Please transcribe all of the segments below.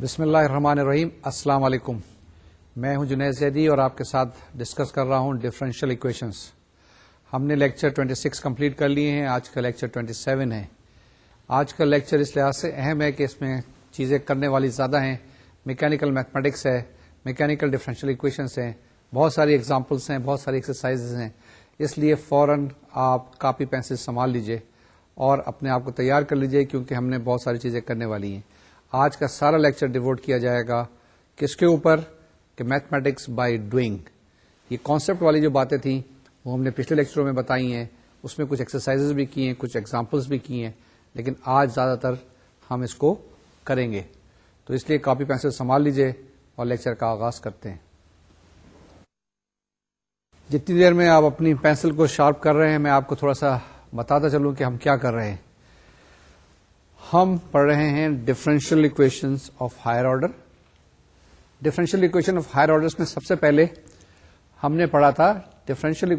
بسم اللہ الرحمن الرحیم السلام علیکم میں ہوں جنید زیدی اور آپ کے ساتھ ڈسکس کر رہا ہوں ڈفرینشیل اکویشنس ہم نے لیکچر 26 سکس کمپلیٹ کر لیے ہیں آج کا لیکچر 27 سیون ہے آج کا لیکچر اس لحاظ سے اہم ہے کہ اس میں چیزیں کرنے والی زیادہ ہیں میکینیکل میتھمیٹکس ہے میکینیکل ڈفرینشیل اکویشنس ہیں بہت ساری ایگزامپلس ہیں بہت ساری ایکسرسائز ہیں اس لیے فوراً آپ کاپی پینسل سنبھال لیجیے اور اپنے آپ کو تیار کر لیجیے کیونکہ ہم نے بہت ساری چیزیں کرنے والی ہیں آج کا سارا لیکچر ڈیوٹ کیا جائے گا کس کے اوپر کہ میتھمیٹکس بائی ڈوئنگ یہ کانسیپٹ والی جو باتیں تھیں وہ ہم نے پچھلے لیکچروں میں بتائی ہیں اس میں کچھ ایکسرسائز بھی کی ہیں کچھ ایگزامپلس بھی کی ہیں لیکن آج زیادہ تر ہم اس کو کریں گے تو اس لیے کاپی پینسل سنبھال لیجیے اور لیکچر کا آغاز کرتے ہیں جتنی دیر میں آپ اپنی پینسل کو شارپ کر رہے ہیں میں آپ کو تھوڑا سا بتاتا چلوں کہ ہم کیا کر رہے ہیں ہم پڑھ رہے ہیں differential equation of higher order differential equation of higher order میں سب سے پہلے ہم نے پڑھا تھا ڈفرینشیل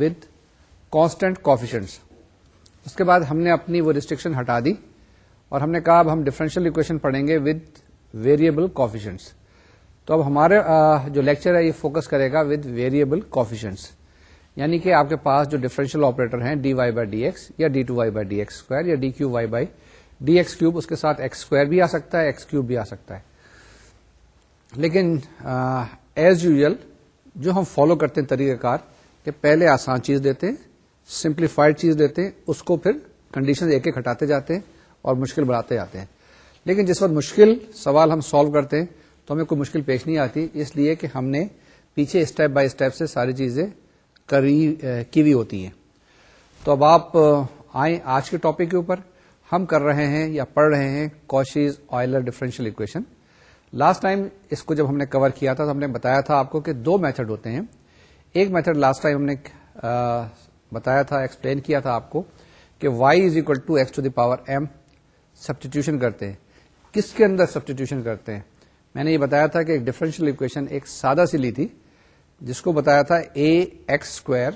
ود کانسٹنٹ کوفیشنٹس اس کے بعد ہم نے اپنی وہ ریسٹرکشن ہٹا دی اور ہم نے کہا اب ہم ڈفرینشیل اکویشن پڑھیں گے ود ویریبل کوفیشنٹس تو اب ہمارے جو لیکچر ہے یہ فوکس کرے گا ود ویریبل کوفیشنٹس یعنی کہ آپ کے پاس جو ڈیفرنشیل آپریٹر ہیں D Y by D X یا D two Y by D X square یا D cube Y by D X cube اس کے ساتھ ایکس اسکوائر بھی آ سکتا ہے ایکس کیوب بھی آ سکتا ہے لیکن ایز یوزل جو ہم فالو کرتے ہیں طریقہ کار کہ پہلے آسان چیز دیتے ہیں سمپلیفائڈ چیز دیتے ہیں اس کو پھر کنڈیشن ایک ایک ہٹاتے جاتے ہیں اور مشکل بڑھاتے جاتے ہیں لیکن جس وقت مشکل سوال ہم سالو کرتے ہیں تو ہمیں کوئی مشکل پیش نہیں آتی اس لیے کہ ہم نے پیچھے اسٹیپ بائی اسٹیپ سے ساری چیزیں کی ہوتی ہیں تو اب آپ آئیں آج کے ٹاپک کے اوپر ہم کر رہے ہیں یا پڑھ رہے ہیں Cauchy's Euler differential equation last time اس کو جب ہم نے کور کیا تھا تو ہم نے بتایا تھا آپ کو کہ دو میتھڈ ہوتے ہیں ایک میتھڈ لاسٹ ٹائم ہم نے بتایا تھا ایکسپلین کیا تھا آپ کو کہ Y is equal to X to the power M substitution کرتے ہیں کس کے اندر سبسٹیٹیوشن کرتے ہیں میں نے یہ بتایا تھا کہ ڈیفرنشیل اکویشن ایک سادہ سی لی تھی جس کو بتایا تھا A X square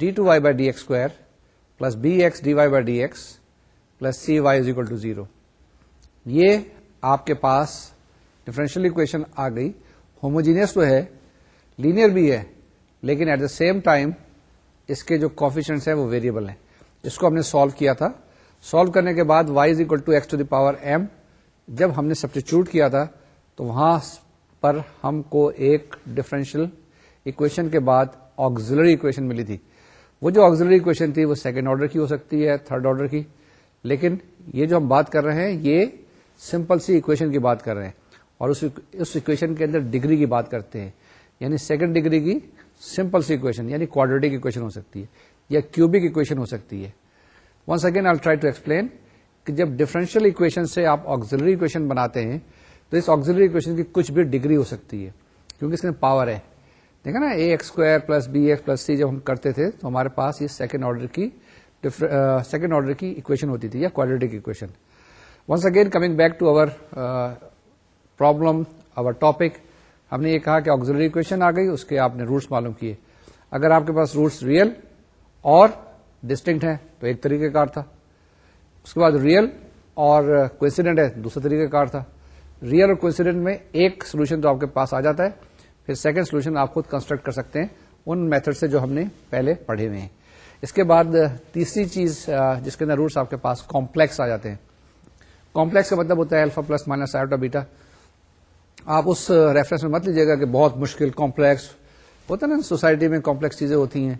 D two Y by D X square plus B X D Y by D X plus C Y is equal to zero یہ آپ کے پاس ڈفرینشیل اکویشن آ گئی ہوموجینس ہے لینئر بھی ہے لیکن ایٹ دا سیم ٹائم اس کے جو ہیں وہ ویریبل ہیں اس کو ہم نے سالو کیا تھا سالو کرنے کے بعد is equal to to X the power M جب ہم نے سبسٹیچیوٹ کیا تھا تو وہاں پر ہم کو ایک ڈفرینشیل اکویشن کے بعد آگزلری اکویشن ملی تھی وہ جو آگزلری اکویشن تھی وہ سیکنڈ آرڈر کی ہو سکتی ہے تھرڈ آرڈر کی لیکن یہ جو ہم بات کر رہے ہیں یہ سمپل سی اکویشن کی بات کر رہے ہیں اور اس اکویشن کے اندر ڈگری کی بات کرتے ہیں یعنی سیکنڈ ڈگری کی سمپل سی اکویشن یعنی کونڈی کی اکویشن ہو سکتی ہے یا کیوبک اکویشن ہو سکتی ہے once again I try to explain کہ جب ڈفرینشیل اکویشن سے آپ آگزلری اکویشن بناتے ہیں تو اس آگزلری اکویشن کی کچھ بھی ڈگری ہو سکتی ہے کیونکہ اس میں پاور ہے دیکھا نا A X square plus B X plus C جب ہم کرتے تھے تو ہمارے پاس یہ سیکنڈ آرڈر کی سیکنڈ آرڈر کی اکویشن ہوتی تھی یا کوالٹی کی equation once again coming back to over problem over topic ہم نے یہ کہا کہ آگزری اکویشن آ گئی اس کے آپ نے روٹس معلوم کیے اگر آپ کے پاس روٹس ریئل اور ڈسٹنکٹ ہے تو ایک طریقے کار تھا اس کے بعد ریئل اور کوئنسیڈنٹ ہے دوسرے طریقے کار تھا ریئل اور کوئنسیڈنٹ میں ایک سولوشن تو آپ کے پاس آ جاتا ہے پھر سیکنڈ سولوشن آپ خود کنسٹرکٹ کر سکتے ہیں ان میتھڈ سے جو ہم نے پہلے پڑھے ہوئے ہیں اس کے بعد تیسری چیز جس کے اندر روٹس آپ کے پاس کمپلیکس آ جاتے ہیں کمپلیکس کا مطلب ہوتا ہے الفا پلس مائنس بیٹا آپ اس ریفرنس میں مت لیجیے گا کہ بہت مشکل کمپلیکس ہوتا ہے نا سوسائٹی میں کمپلیکس چیزیں ہوتی ہیں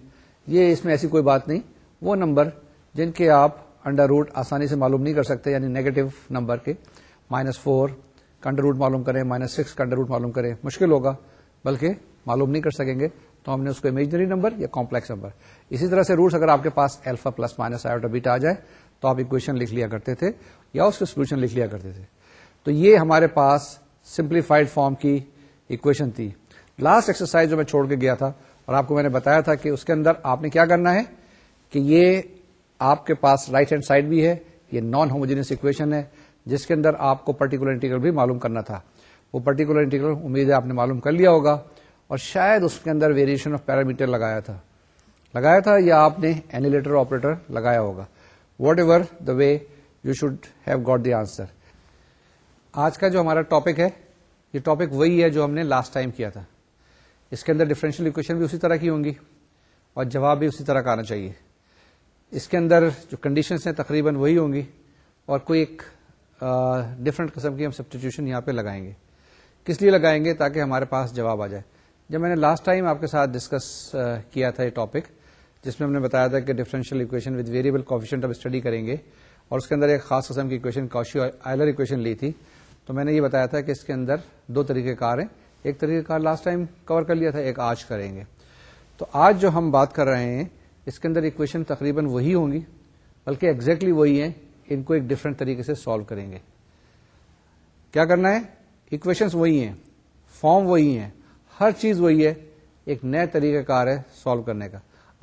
یہ اس میں ایسی کوئی بات نہیں وہ نمبر جن کے آپ انڈر روٹ آسانی سے معلوم نہیں کر سکتے یعنی نیگیٹو نمبر کے مائنس فور کا انڈر روٹ معلوم کریں مائنس سکس کا انڈر روٹ معلوم کریں مشکل ہوگا بلکہ معلوم نہیں کر سکیں گے تو ہم نے اس کو امیجنری نمبر یا کمپلیکس نمبر اسی طرح سے روٹس اگر آپ کے پاس ایلفا پلس مائنس بیٹا آ جائے تو آپ اکویشن لکھ لیا کرتے تھے یا اس کا سولوشن لکھ لیا کرتے تھے تو یہ ہمارے پاس سمپلیفائڈ فارم کی اکویشن تھی لاسٹ ایکسرسائز جو میں چھوڑ کے گیا تھا اور آپ کو میں نے بتایا تھا کہ اس کے اندر آپ نے کیا کرنا ہے کہ یہ آپ کے پاس رائٹ ہینڈ سائڈ بھی ہے یہ نان ہوموجینس اکویشن ہے جس کے اندر آپ کو پرٹیکولر انٹیگرل بھی معلوم کرنا تھا وہ پرٹیکولر انٹیگرل امید ہے آپ نے معلوم کر لیا ہوگا اور شاید اس کے اندر ویریشن آف پیرامیٹر لگایا تھا لگایا تھا یا آپ نے اینیلیٹر آپریٹر لگایا ہوگا whatever the way you should have got the answer آج کا جو ہمارا ٹاپک ہے یہ ٹاپک وہی ہے جو ہم نے لاسٹ ٹائم کیا تھا اس کے اندر ڈفرینشیل اکویشن بھی اسی طرح کی ہوں گی اور جواب بھی اسی طرح کا آنا چاہیے اس کے اندر جو کنڈیشنس ہیں تقریباً وہی ہوں گی اور کوئی ایک ڈفرینٹ قسم کی ہم سبسٹیٹیوشن یہاں پہ لگائیں گے کس لیے لگائیں گے تاکہ ہمارے پاس جواب آ جائے جب میں نے لاسٹ ٹائم آپ کے ساتھ ڈسکس uh, کیا تھا یہ ٹاپک جس میں ہم نے بتایا تھا کہ differential equation with variable coefficient آپ اسٹڈی کریں گے اور اس کے اندر ایک خاص قسم کی اکویشن کوشی آئلر اکویشن لی تھی تو میں نے یہ بتایا تھا کہ اس کے اندر دو طریقہ کار ہیں ایک طریقہ کار لاسٹ ٹائم کور کر لیا تھا ایک آج کریں گے تو آج جو ہم بات کر رہے ہیں اس کے اندر اکویشن تقریباً وہی ہوں گی بلکہ exactly وہی ہیں ان کو ایک ڈفرینٹ طریقے سے سالو کریں گے کیا کرنا ہے اکویشنس وہی ہیں فارم وہی ہیں ہر چیز وہی ہے ایک نئے طریقہ کار ہے سالو کرنے کا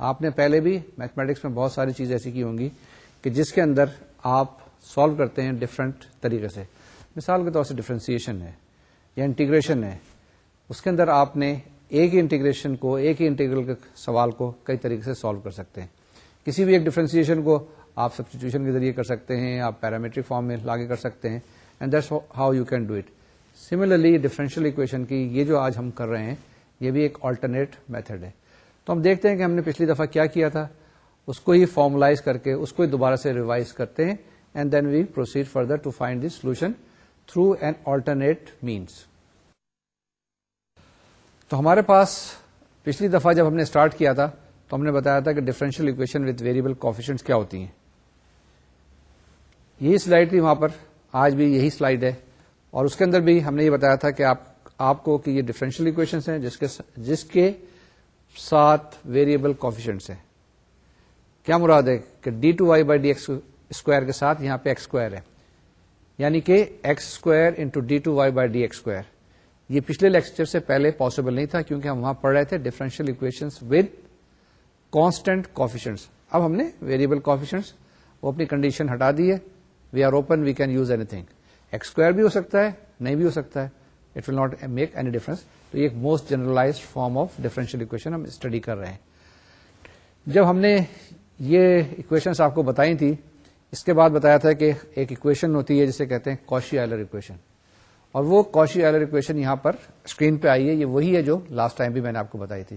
آپ نے پہلے بھی میتھمیٹکس میں بہت ساری چیزیں ایسی کی ہوں گی کہ جس کے اندر آپ سالو کرتے ہیں ڈفرینٹ طریقے سے مثال کے طور سے ڈفرینسیشن ہے یا انٹیگریشن ہے اس کے اندر آپ نے ایک ہی انٹیگریشن کو ایک ہی کے سوال کو کئی طریقے سے سالو کر سکتے ہیں کسی بھی ایک ڈفرینسیشن کو آپ سبسٹیوشن کے ذریعے کر سکتے ہیں آپ پیرامیٹرک فارم میں لاگے کر سکتے ہیں and that's how you can do it similarly differential equation کی یہ جو آج ہم کر رہے ہیں یہ بھی ایک آلٹرنیٹ میتھڈ ہے تو ہم دیکھتے ہیں کہ ہم نے پچھلی دفعہ کیا کیا تھا اس کو ہی فارملائز کر کے اس کو ہی دوبارہ سے ریوائز کرتے ہیں and then we proceed further to find this solution through an alternate means تو ہمارے پاس پچھلی دفعہ جب ہم نے اسٹارٹ کیا تھا تو ہم نے بتایا تھا کہ differential equation with variable coefficient کیا ہوتی ہیں یہی سلائڈ تھی وہاں پر آج بھی یہی سلائڈ ہے اور اس کے اندر بھی ہم نے یہ بتایا تھا کہ آپ آپ کو کہ یہ ڈفرینشیل اکویشنس ہیں جس کے جس کے ساتھ ویریبل کوفیشنٹس ہیں کیا مراد ہے کہ D two Y by D X square کے ساتھ یہاں پہ ایکس اسکوائر ہے یعنی کہ X square into D two Y by D X square یہ پچھلے لیکچر سے پہلے پاسبل نہیں تھا کیونکہ ہم وہاں پڑھ رہے تھے differential equation with constant coefficients اب ہم نے ویریبل کوفیشنٹس وہ اپنی کنڈیشن ہٹا دی ہے we are open we can use anything X square بھی ہو سکتا ہے نہیں بھی ہو سکتا ہے it will not make any difference تو ایک most generalize form of differential equation ہم اسٹڈی کر رہے ہیں جب ہم نے یہ اکویشن آپ کو بتائی تھی اس کے بعد بتایا تھا کہ ایک اکویشن ہوتی ہے جسے کہتے ہیں کوشی آئلر اکویشن اور وہ کوشی آئلر اکویشن یہاں پر اسکرین پہ آئی ہے یہ وہی ہے جو لاسٹ ٹائم بھی میں نے آپ کو بتائی تھی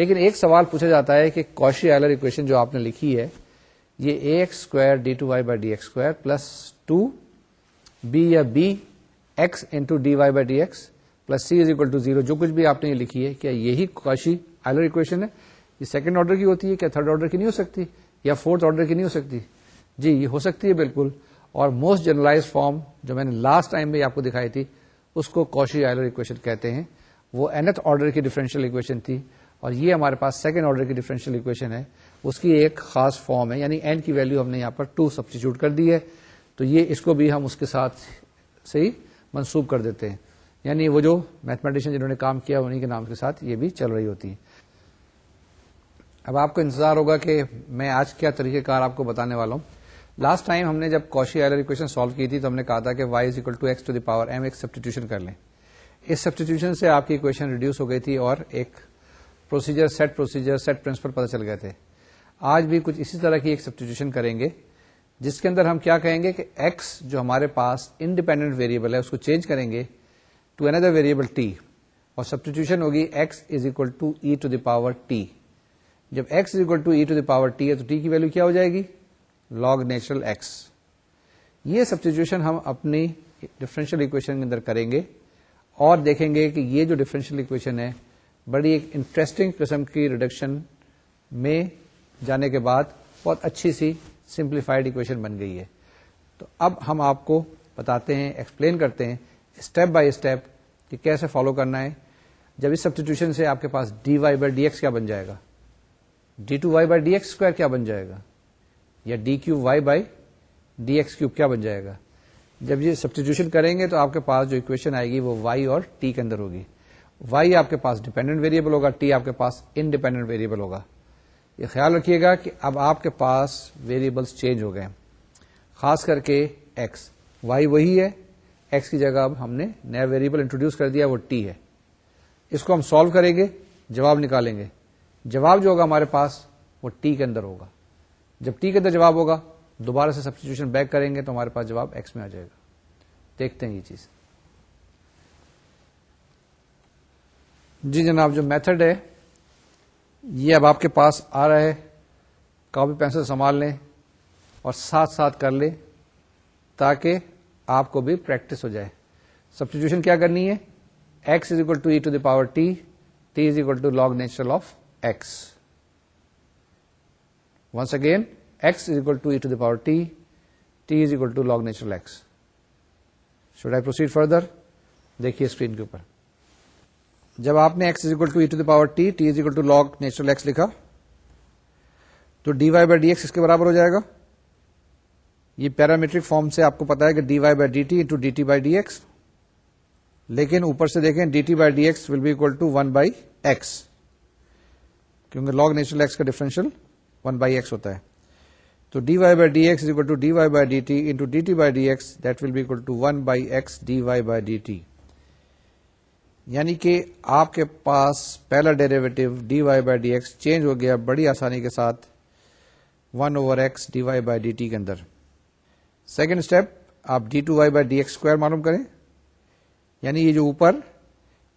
لیکن ایک سوال پوچھا جاتا ہے کہ کوشی آئلر اکویشن جو آپ نے لکھی ہے یہ A X square D two Y by D X square plus two B یا B X into D Y by D X plus C is equal to zero جو کچھ بھی آپ نے یہ لکھی ہے کیا یہی کاشی آئلر اکویشن ہے یہ سیکنڈ آرڈر کی ہوتی ہے کیا تھرڈ آرڈر کی نہیں ہو سکتی یا فورتھ آرڈر کی نہیں ہو سکتی جی یہ ہو سکتی ہے بالکل اور موسٹ جرنلائز فارم جو میں نے لاسٹ ٹائم میں آپ کو دکھائی تھی اس کو کوشی آئلر اکویشن اکویشن کہتے ہیں وہ آرڈر کی ڈیفرنشیل تھی اور یہ ہمارے پاس سیکنڈ آرڈر کی ڈیفرنشیل اکویشن ہے اس کی ایک خاص فارم ہے یعنی این کی ویلو ہم نے یہاں پر ٹو سبسٹیچیوٹ کر دی ہے تو یہ اس کو بھی ہم اس کے ساتھ سے ہی منسوب کر دیتے ہیں یعنی وہ جو میتھمیٹیشن جنہوں نے کام کیا انہیں کے نام کے ساتھ یہ بھی چل رہی ہوتی اب آپ کو انتظار ہوگا کہ میں آج کیا طریقہ کار آپ کو بتانے والا ہوں لاسٹ ٹائم ہم نے جب کوشی آئلر اکویشن سالو کی تھی تو ہم نے کہا تھا کہ is equal to X to the power M ایک سبسٹیٹیوشن کر لیں اس سبسٹیٹیوشن سے آپ کی اکویشن ریڈیوس ہو گئی تھی اور ایک procedure set set procedure principle پتہ چل گئے تھے آج بھی کچھ اسی طرح کی ایک سبسٹیٹیوشن کریں گے جس کے اندر ہم کیا کہیں گے کہ ایکس جو ہمارے پاس انڈیپینڈنٹ ویریبل ہے اس کو چینج کریں گے ٹو اندر ویریبل ٹی اور سبسٹیوشن ہوگی X X is is equal equal to to to to E E the the power power T T جب e ہے تو ٹی کی ویلو کیا ہو جائے گی لاگ نیچرل ایکس یہ سبسٹیچیوشن ہم اپنی ڈفرینشیل اکویشن کے اندر کریں گے اور دیکھیں گے کہ یہ جو ڈفرینشیل اکویشن ہے بڑی ایک انٹرسٹنگ قسم کی ریڈکشن میں جانے کے بعد بہت اچھی سی سمپلیفائڈ اکویشن بن گئی ہے تو اب ہم آپ کو بتاتے ہیں ایکسپلین کرتے ہیں اسٹیپ بائی اسٹیپ کہ کیسے فالو کرنا ہے جب اس سبسٹیوشن سے آپ کے پاس D Y by D X کیا بن جائے گا D two Y by D X square کیا بن جائے گا یا D cube Y by D X cube کیا بن جائے گا جب یہ سبسٹیوشن کریں گے تو آپ کے پاس جو اکویشن آئے گی وہ وائی اور ٹی کے اندر ہوگی وائی آپ کے پاس ڈیپینڈنٹ ویریبل ہوگا ٹی آپ کے پاس انڈیپینڈنٹ ویریبل ہوگا یہ خیال رکھیے گا کہ اب آپ کے پاس ویریبلس چینج ہو گئے خاص کر کے ایکس وائی وہی ہے ایکس کی جگہ اب ہم نے نیا ویریبل انٹروڈیوس کر دیا وہ ٹی ہے اس کو ہم سالو کریں گے جواب نکالیں گے جواب جو ہوگا ہمارے پاس وہ ٹی کے اندر ہوگا جب ٹی کے اندر جواب ہوگا دوبارہ سے سبسٹیوشن بیک کریں گے تو ہمارے پاس جواب ایکس میں آ جائے گا دیکھتے ہیں یہ چیز جی جناب جو میتھڈ ہے یہ اب آپ کے پاس آ رہا ہے کاپی پینسل سنبھال لیں اور ساتھ ساتھ کر لیں تاکہ آپ کو بھی پریکٹس ہو جائے سبسٹیوشن کیا کرنی ہے X is equal to E to the power T T is equal to log natural of X once again X is equal to E to the power T T is equal to log natural X should I proceed further دیکھیے screen کے اوپر جب آپ نے to to E the power T T equal to log natural X لکھا تو D Y by d x اس کے برابر ہو جائے گا یہ پیرامیٹرک فارم سے آپ کو پتا ہے کہ D Y by D T D T by D X لیکن اوپر سے دیکھیں D T by D X will be equal to one by X کیونکہ لاگ نیچرل ایکس کا نیچرلشل ون بائی ایکس ہوتا ہے تو D Y by D X equal to D Y by D T D T by D X that will be equal to one by X D Y by D T یعنی کہ آپ کے پاس پہلا derivative D Y by D X change ہو گیا بڑی آسانی کے ساتھ one over X D Y by D T کے اندر سیکنڈ اسٹیپ آپ D two Y by D X square معلوم کریں یعنی یہ جو اوپر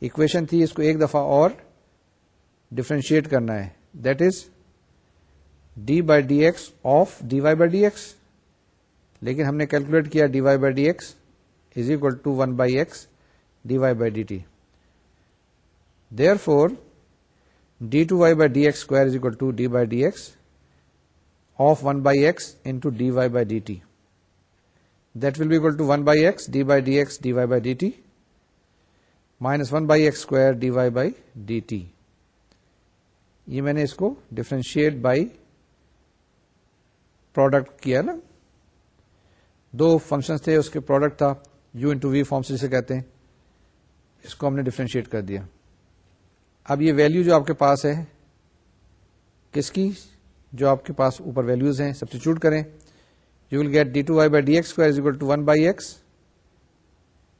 اکویشن تھی اس کو ایک دفعہ اور ڈفرینشیٹ کرنا ہے that is D by D X of D Y by D X لیکن ہم نے کیلکولیٹ کیا D Y by D X is equal to one by X D Y by D T therefore D two Y by D X square is equal to D by D X of one by X into D Y by D T that will be equal to one by X D by D D X Y by D T minus one by X square D Y by D T یہ میں نے اس کو differentiate by product کیا نا دو function تھے اس کے پروڈکٹ تھا یو انٹو وی فارم سے جسے کہتے ہیں اس کو ہم نے ڈیفرینشیٹ کر دیا اب یہ ویلو جو آپ کے پاس ہے کس کی جو آپ کے پاس اوپر ویلوز ہیں سب کریں you will get D two Y by D X one by X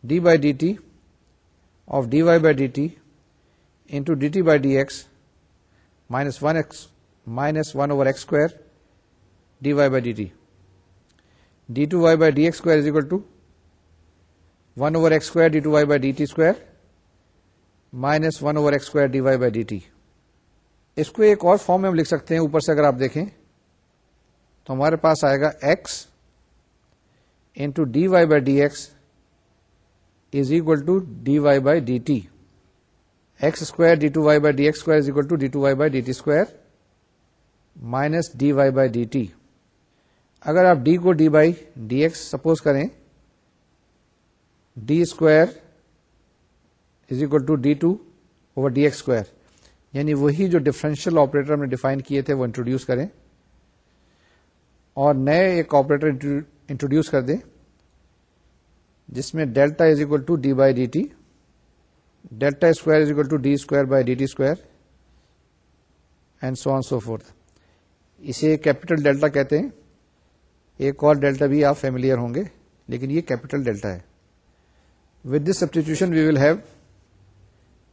D by D T of D Y by D T into D T by D X minus one X minus one over X square D Y by D T D two Y by D X square is equal to one over X square D two Y by D T square minus one over x square d y by d t اس کو ایک اور form میں ہم لکھ سکتے ہیں اوپر سے اگر آپ دیکھیں تو ہمارے پاس آئے گا x into d y by d x is equal to d y by d t x square d two y by d x square is equal to d two y by d t square minus d y by d t اگر آپ D کو d by d x suppose کریں d square is equal to d two over d x square یعنی وہی جو differential operator ہم نے define کیے تھے وہ انٹروڈیوس کریں اور نئے ایک آپریٹر انٹروڈیوس کر دیں جس میں delta is equal to D by D T delta square is equal to D square by D T square and so on so forth اسے کیپٹل ڈیلٹا کہتے ہیں ایک اور ڈیلٹا بھی آپ فیملیئر ہوں گے لیکن یہ کیپٹل ڈیلٹا ہے with this substitution we will have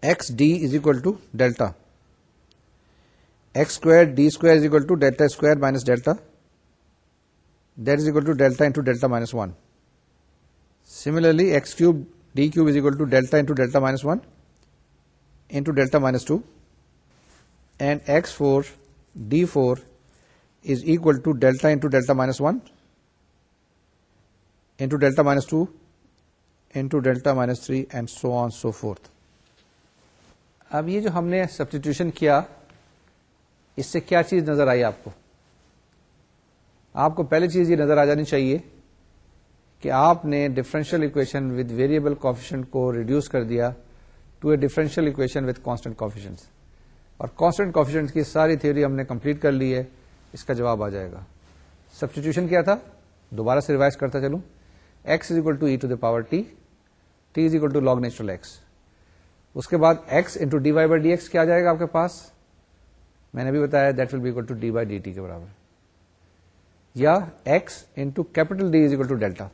x D is equal to delta x square D square is equal to delta square minus delta that is equal to delta into delta minus one similarly x cube D cube is equal to delta into delta minus one into delta minus two and x four D four is equal to delta into delta minus one into delta minus two into delta minus three and so on so forth اب یہ جو ہم نے substitution کیا اس سے کیا چیز نظر آئی آپ کو آپ کو پہلی چیز یہ نظر آ جانی چاہیے کہ آپ نے differential equation with variable coefficient کو ریڈیوس کر دیا to a differential equation with constant confidence اور کانسٹنٹ کانفیڈنٹ کی ساری تھیوری ہم نے کمپلیٹ کر لی ہے اس کا جواب آ جائے گا سبسٹیٹیوشن کیا تھا دوبارہ سے ریوائز کرتا چلوں x is equal to e to the power is equal to log natural x اس کے بعد x into d y by d x کیا جائے گا آپ کے پاس میں نے بھی بتایا that will be equal to d y d t کے برابر یا x into capital D is equal to delta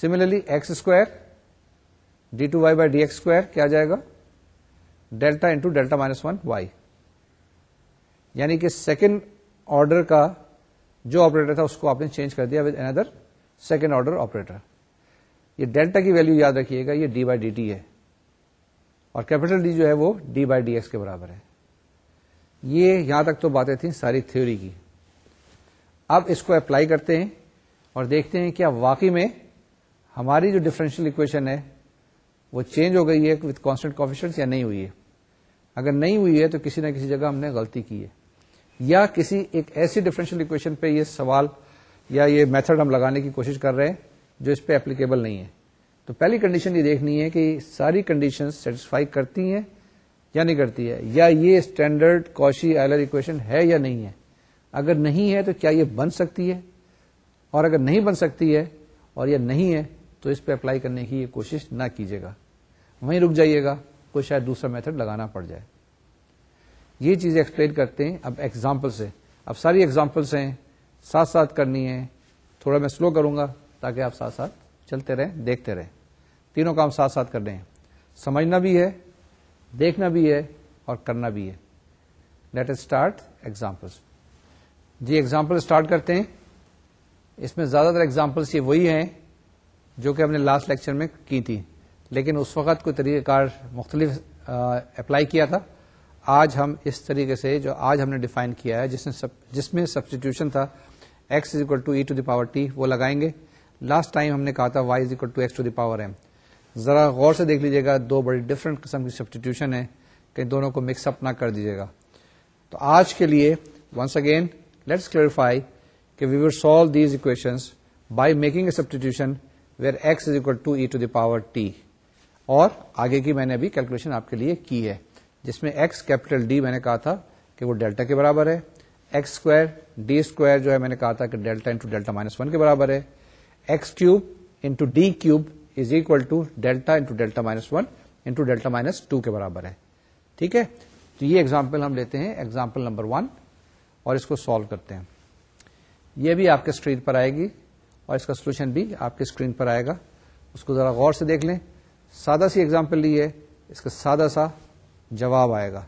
similarly x square D two y by d x square کیا جائے گا delta into delta minus one y یعنی کہ second order کا جو operator تھا اس کو آپ نے چینج کر دیا with another second order operator یہ ڈیلٹا کی ویلو یاد رکھیے گا یہ ڈی وائی ڈی ٹی ہے اور کیپٹل ڈی جو ہے وہ ڈی بائی ڈی ایس کے برابر ہے یہ یہاں تک تو باتیں تھیں ساری تھیوری کی اب اس کو اپلائی کرتے ہیں اور دیکھتے ہیں کیا واقعی میں ہماری جو ڈفرینشیل اکویشن ہے وہ چینج ہو گئی ہے وتھ کانسٹنٹ یا نہیں ہوئی ہے اگر نہیں ہوئی ہے تو کسی نہ کسی جگہ ہم نے غلطی کی ہے یا کسی ایک ایسی ڈفرینشیل اکویشن پہ یہ سوال یا یہ میتھڈ ہم لگانے کی کوشش کر رہے ہیں جو اس پہ اپلیکیبل نہیں ہے تو پہلی کنڈیشن یہ دیکھنی ہے کہ ساری کنڈیشن سیٹسفائی کرتی ہیں یا نہیں کرتی ہے یا یہ اسٹینڈرڈ کوشی آئلر اکویشن ہے یا نہیں ہے اگر نہیں ہے تو کیا یہ بن سکتی ہے اور اگر نہیں بن سکتی ہے اور یہ نہیں ہے تو اس پہ اپلائی کرنے کی یہ کوشش نہ کیجیے گا وہیں رک جائیے گا کوئی شاید دوسرا میتھڈ لگانا پڑ جائے یہ چیزیں ایکسپلین کرتے ہیں اب ایگزامپلس ہیں اب ساری ایگزامپلس ہیں ساتھ ساتھ کرنی ہے تھوڑا میں سلو کروں گا تاکہ آپ ساتھ ساتھ چلتے رہیں دیکھتے رہیں تینوں کام ساتھ ساتھ کرنے ہیں سمجھنا بھی ہے دیکھنا بھی ہے اور کرنا بھی ہے لیٹ اسٹارٹ جی ایگزامپل اسٹارٹ کرتے ہیں اس میں زیادہ تر ایگزامپلس یہ وہی ہیں جو کہ ہم نے لاسٹ لیکچر میں کی تھی لیکن اس وقت کوئی طریقہ کار مختلف اپلائی کیا تھا آج ہم اس طریقے سے جو آج ہم نے ڈیفائن کیا ہے جس میں تھا is equal to to e the power t وہ لگائیں گے لاسٹ ٹائم ہم نے کہا تھا y is equal to x to the power m ذرا غور سے دیکھ لیجیے گا دو بڑی ڈفرنٹ قسم کی سبسٹیٹیوشن ہے کہ دونوں کو مکس اپ نہ کر گا تو آج کے لیے ونس اگین لیٹس کلیریفائی کہ we will solve these equation by making a substitution where x is equal to e to the power t اور آگے کی میں نے ابھی کیلکولیشن آپ کے لیے کی ہے جس میں ایکس کیپیٹل ڈی میں نے کہا تھا کہ وہ ڈیلٹا کے برابر ہے ایکس اسکوائر ڈی اسکوائر جو ہے میں نے کہا تھا کہ delta into delta minus one کے برابر ہے x cube into D cube is equal to delta into delta minus one into delta minus two کے برابر ہے ٹھیک ہے تو یہ ایگزامپل ہم لیتے ہیں ایگزامپل نمبر ون اور اس کو سالو کرتے ہیں یہ بھی آپ کے اسکرین پر آئے گی اور اس کا سولوشن بھی آپ کے اسکرین پر آئے گا اس کو ذرا غور سے دیکھ لیں سادہ سی ایگزامپل لی ہے اس کا سادہ سا جواب آئے گا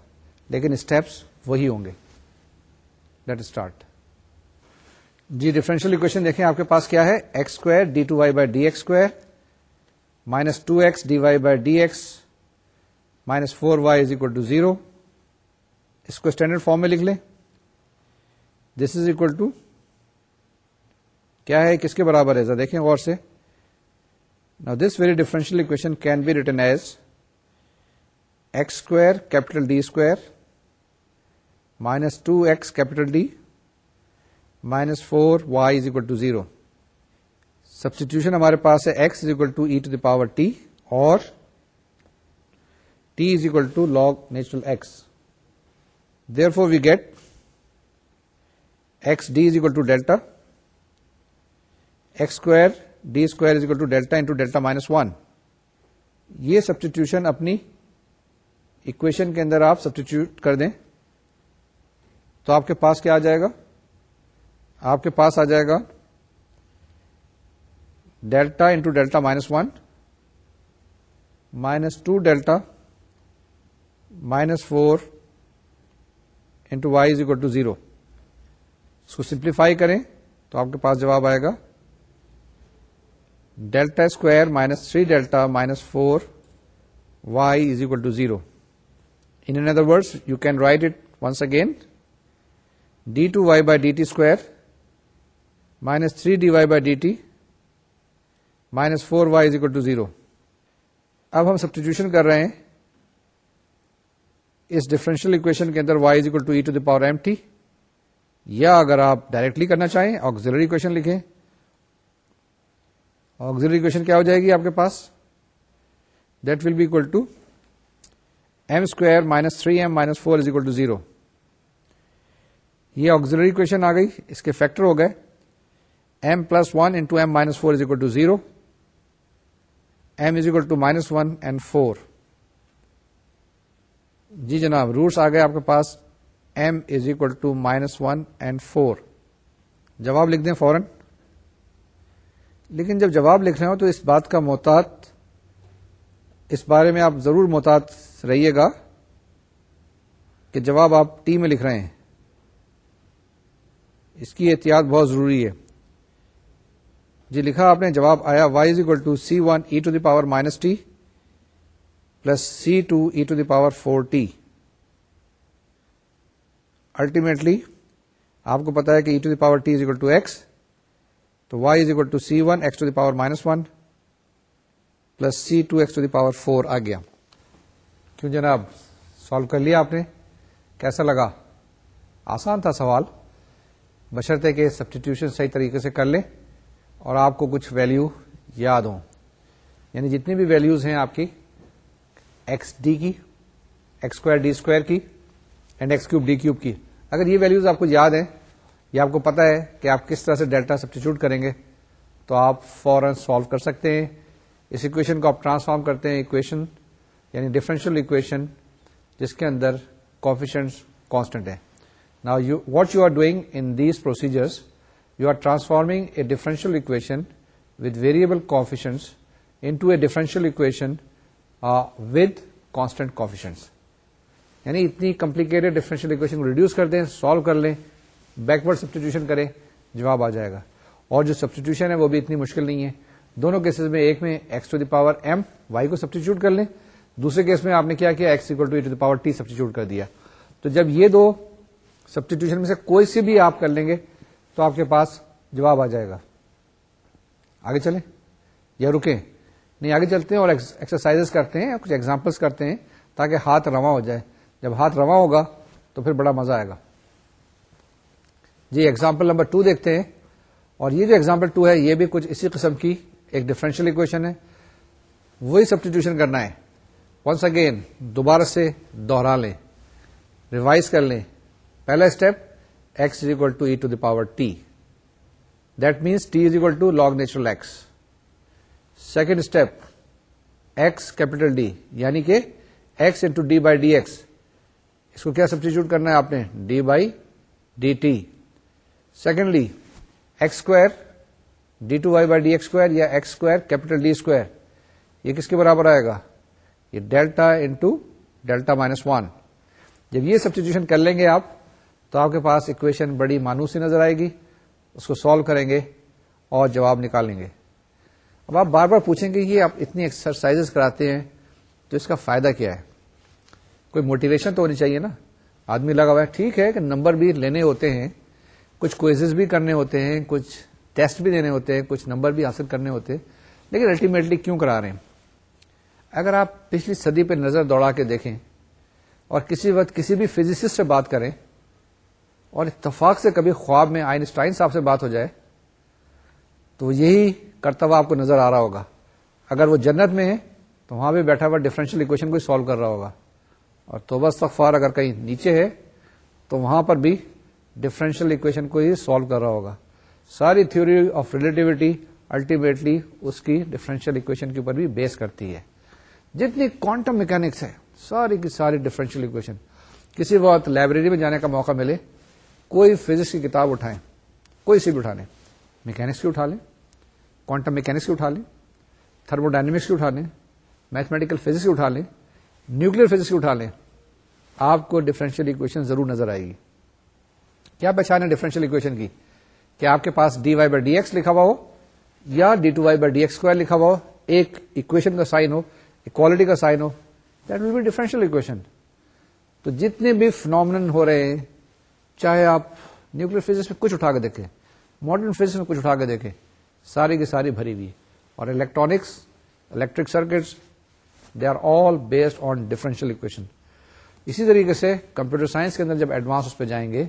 لیکن اسٹیپس وہی ہوں گے لیٹ اسٹارٹ جی ڈیفرنشیل اکویشن دیکھیں آپ کے پاس کیا ہے x square d two y by d x square minus two x d y by d x minus four y is equal to zero اس کو اسٹینڈرڈ فارم میں لکھ لیں دس از اکول ٹو کیا ہے کس کے برابر ہے ذرا دیکھیں غور سے نا this very differential equation can be written as x square capital D square minus two x capital D minus four y is equal to zero substitution ہمارے پاس ہے x is equal to e to the power t اور t is equal to log natural x therefore we get x D is equal to delta x square D square is equal to delta into delta minus one یہ substitution اپنی equation کے اندر آپ substitute کر دیں تو آپ کے پاس کیا آ جائے گا آپ کے پاس آ جائے گا delta into delta minus one minus two delta minus four into y is equal to zero اس کو سمپلیفائی کریں تو آپ کے پاس جواب آئے گا delta square minus three delta minus four y is equal to zero in other word you can write it once again d two y by d t square minus three d y by d t minus four y is equal to zero اب ہم substitution کر رہے ہیں اس differential equation کے اندر y is equal to e to the power m t یا اگر آپ ڈائریکٹلی کرنا چاہیں آگزلری اکویشن لکھیں آگزلری اکویشن کیا ہو جائے گی آپ کے پاس that will be equal to m square minus three m minus four is equal to zero یہ آگزلری اکویشن آ گئی اس کے فیکٹر ہو گئے m plus one into m minus four is equal to zero m is equal to minus one and four جی جناب roots آ گئے آپ کے پاس m is equal to minus one and four جواب لکھ دیں فوراً لیکن جب جواب لکھ رہے ہو تو اس بات کا محتاط اس بارے میں آپ ضرور محتاط رہیے گا کہ جواب آپ ٹی میں لکھ رہے ہیں اس کی احتیاط بہت ضروری ہے جی لکھا آپ نے جواب آیا y is equal to c one e to the power minus t plus c two e to the power four t ultimately آپ کو پتا ہے کہ e to the power t is equal to x تو y is equal to c one x to the power minus one plus c two x to the power four آ گیا کیوں جناب solve کر لیا آپ نے کیسا لگا آسان تھا سوال بشرطے کے سبسٹیٹیوشن صحیح طریقے سے کر لیں اور آپ کو کچھ ویلو یاد ہوں یعنی جتنی بھی ویلوز ہیں آپ کی ایکس ڈی کی ایکس اسکوائر ڈی اسکوائر کی and x cube D cube کی اگر یہ ویلوز آپ کو یاد ہیں یا آپ کو پتا ہے کہ آپ کس طرح سے ڈیلٹا سبسٹیچیوٹ کریں گے تو آپ فوراً سالو کر سکتے ہیں اس اکویشن کو آپ ٹرانسفارم کرتے ہیں اکویشن یعنی ڈیفرنشل اکویشن جس کے اندر کوفیشنٹ کانسٹنٹ ہے نا you what you are doing in these procedures you are transforming a differential equation with variable coefficients into a differential equation with constant coefficients. یعنی اتنی کمپلیکیٹڈ ڈیفرنشیل اکویشن کو reduce کر دیں سالو کر لیں backward substitution کریں جواب آ جائے گا اور جو سبسٹیٹیوشن ہے وہ بھی اتنی مشکل نہیں ہے دونوں کیسز میں ایک میں x to the power m y کو سبسٹیچیوٹ کر لیں دوسرے کیس میں آپ نے کیا کیا x equal to to the power t substitute کر دیا تو جب یہ دو سبسٹیٹیوشن میں سے کوئی سی بھی آپ کر لیں گے تو آپ کے پاس جواب آ جائے گا آگے چلیں یا رکیں نہیں آگے چلتے ہیں اور ایکسرسائز کرتے ہیں کچھ ایگزامپلس کرتے ہیں تاکہ ہاتھ رواں ہو جائے جب ہاتھ رواں ہوگا تو پھر بڑا مزہ آئے گا جی ایگزامپل نمبر ٹو دیکھتے ہیں اور یہ جو ایگزامپل ٹو ہے یہ بھی کچھ اسی قسم کی ایک ڈفرینشیل اکویشن ہے وہی سبسٹیٹیوشن کرنا ہے ونس اگین دوبارہ سے دوہرا لیں ریوائز کر لیں پہلا step power t that means t is equal to log natural x second step x capital D یعنی کہ x into d by d x اس کو کیا سبسٹیچیوٹ کرنا ہے آپ نے d by d t secondly x square d two y by d x square یا x square capital D square یہ کس کے برابر آئے گا یہ delta into delta minus one جب یہ سبسٹیچیوشن کر لیں گے آپ تو آپ کے پاس اکویشن بڑی مانوسی نظر آئے گی اس کو سالو کریں گے اور جواب نکالیں گے اب آپ بار بار پوچھیں گے یہ آپ اتنی ایکسرسائز کراتے ہیں تو اس کا فائدہ کیا ہے کوئی موٹیویشن تو ہونی چاہیے نا آدمی لگا ہوا ہے ٹھیک ہے کہ نمبر بھی لینے ہوتے ہیں کچھ کوئزز بھی کرنے ہوتے ہیں کچھ ٹیسٹ بھی دینے ہوتے ہیں کچھ نمبر بھی حاصل کرنے ہوتے ہیں لیکن الٹیمیٹلی کیوں کرا رہے ہیں اگر آپ پچھلی صدی پہ نظر دوڑا کے دیکھیں اور کسی وقت کسی بھی فزسسٹ سے بات کریں اور اتفاق سے کبھی خواب میں آئنسٹائن صاحب سے بات ہو جائے تو یہی کرتو آپ کو نظر آ رہا ہوگا اگر وہ جنت میں ہے تو وہاں بھی بیٹھا ہوا ڈفرینشیل اکویشن کو سالو کر رہا ہوگا اور توبہ استغفار اگر کہیں نیچے ہے تو وہاں پر بھی ڈفرینشیل اکویشن کو ہی سالو کر رہا ہوگا ساری تھوری آف ریلیٹیوٹی الٹیمیٹلی اس کی ڈفرینشیل اکویشن کے اوپر بھی بیس کرتی ہے جتنی کوانٹم میکینکس ہے ساری کی ساری ڈفرینشیل اکویشن کسی وقت لائبریری میں جانے کا موقع ملے کوئی فزکس کی کتاب اٹھائیں کوئی سی بھی اٹھا لیں میکینکس کی اٹھا لیں کوانٹم میکینکس کی اٹھا لیں تھرمو ڈائنمکس کی اٹھا لیں میتھمیٹیکل فزکس کی اٹھا لیں نیوکل فزکس کی اٹھا لیں آپ کو ڈیفرنشیل اکویشن ضرور نظر آئے گی کیا پہچان ہے ڈیفرنشیل اکویشن کی کیا آپ کے پاس d y by d x لکھا ہوا ہو یا d two y by d x square لکھا ہوا ہو ایک اکویشن کا سائن ہو اکوالٹی کا sign who that will be differential equation تو جتنے بھی فنامن ہو رہے ہیں چاہے آپ نیوکل فزکس میں کچھ اٹھا کے دیکھیں ماڈرن فزکس میں کچھ اٹھا کے دیکھیں ساری کی ساری بھری ہوئی اور electronics electric circuits they are all based on differential equation اسی طریقے سے کمپیوٹر سائنس کے اندر جب ایڈوانس اس پہ جائیں گے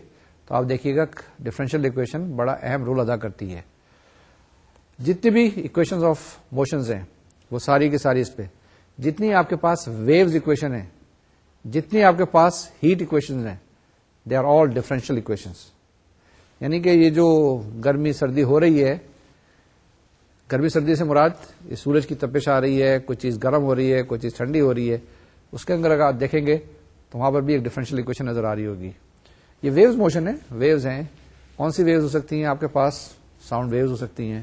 تو آپ دیکھیے گا ڈفرینشیل اکویشن بڑا اہم رول ادا کرتی ہے جتنی بھی اکویشن آف موشنز ہیں وہ ساری کی ساری اس پہ جتنی آپ کے پاس ویوز اکویشن ہیں جتنی آپ کے پاس ہیٹ اکویشن ہیں they are all differential equations یعنی کہ یہ جو گرمی سردی ہو رہی ہے گرمی سردی سے مراد یہ سورج کی تپش آ رہی ہے کوئی چیز گرم ہو رہی ہے کوئی چیز ٹھنڈی ہو رہی ہے اس کے اندر اگر آپ دیکھیں گے تو وہاں پر بھی ایک ڈفرینشیل اکویشن نظر آ رہی ہوگی یہ ویوز موشن ہے ویوز ہیں کون سی ویوز ہو سکتی ہیں آپ کے پاس ساؤنڈ ویوز ہو سکتی ہیں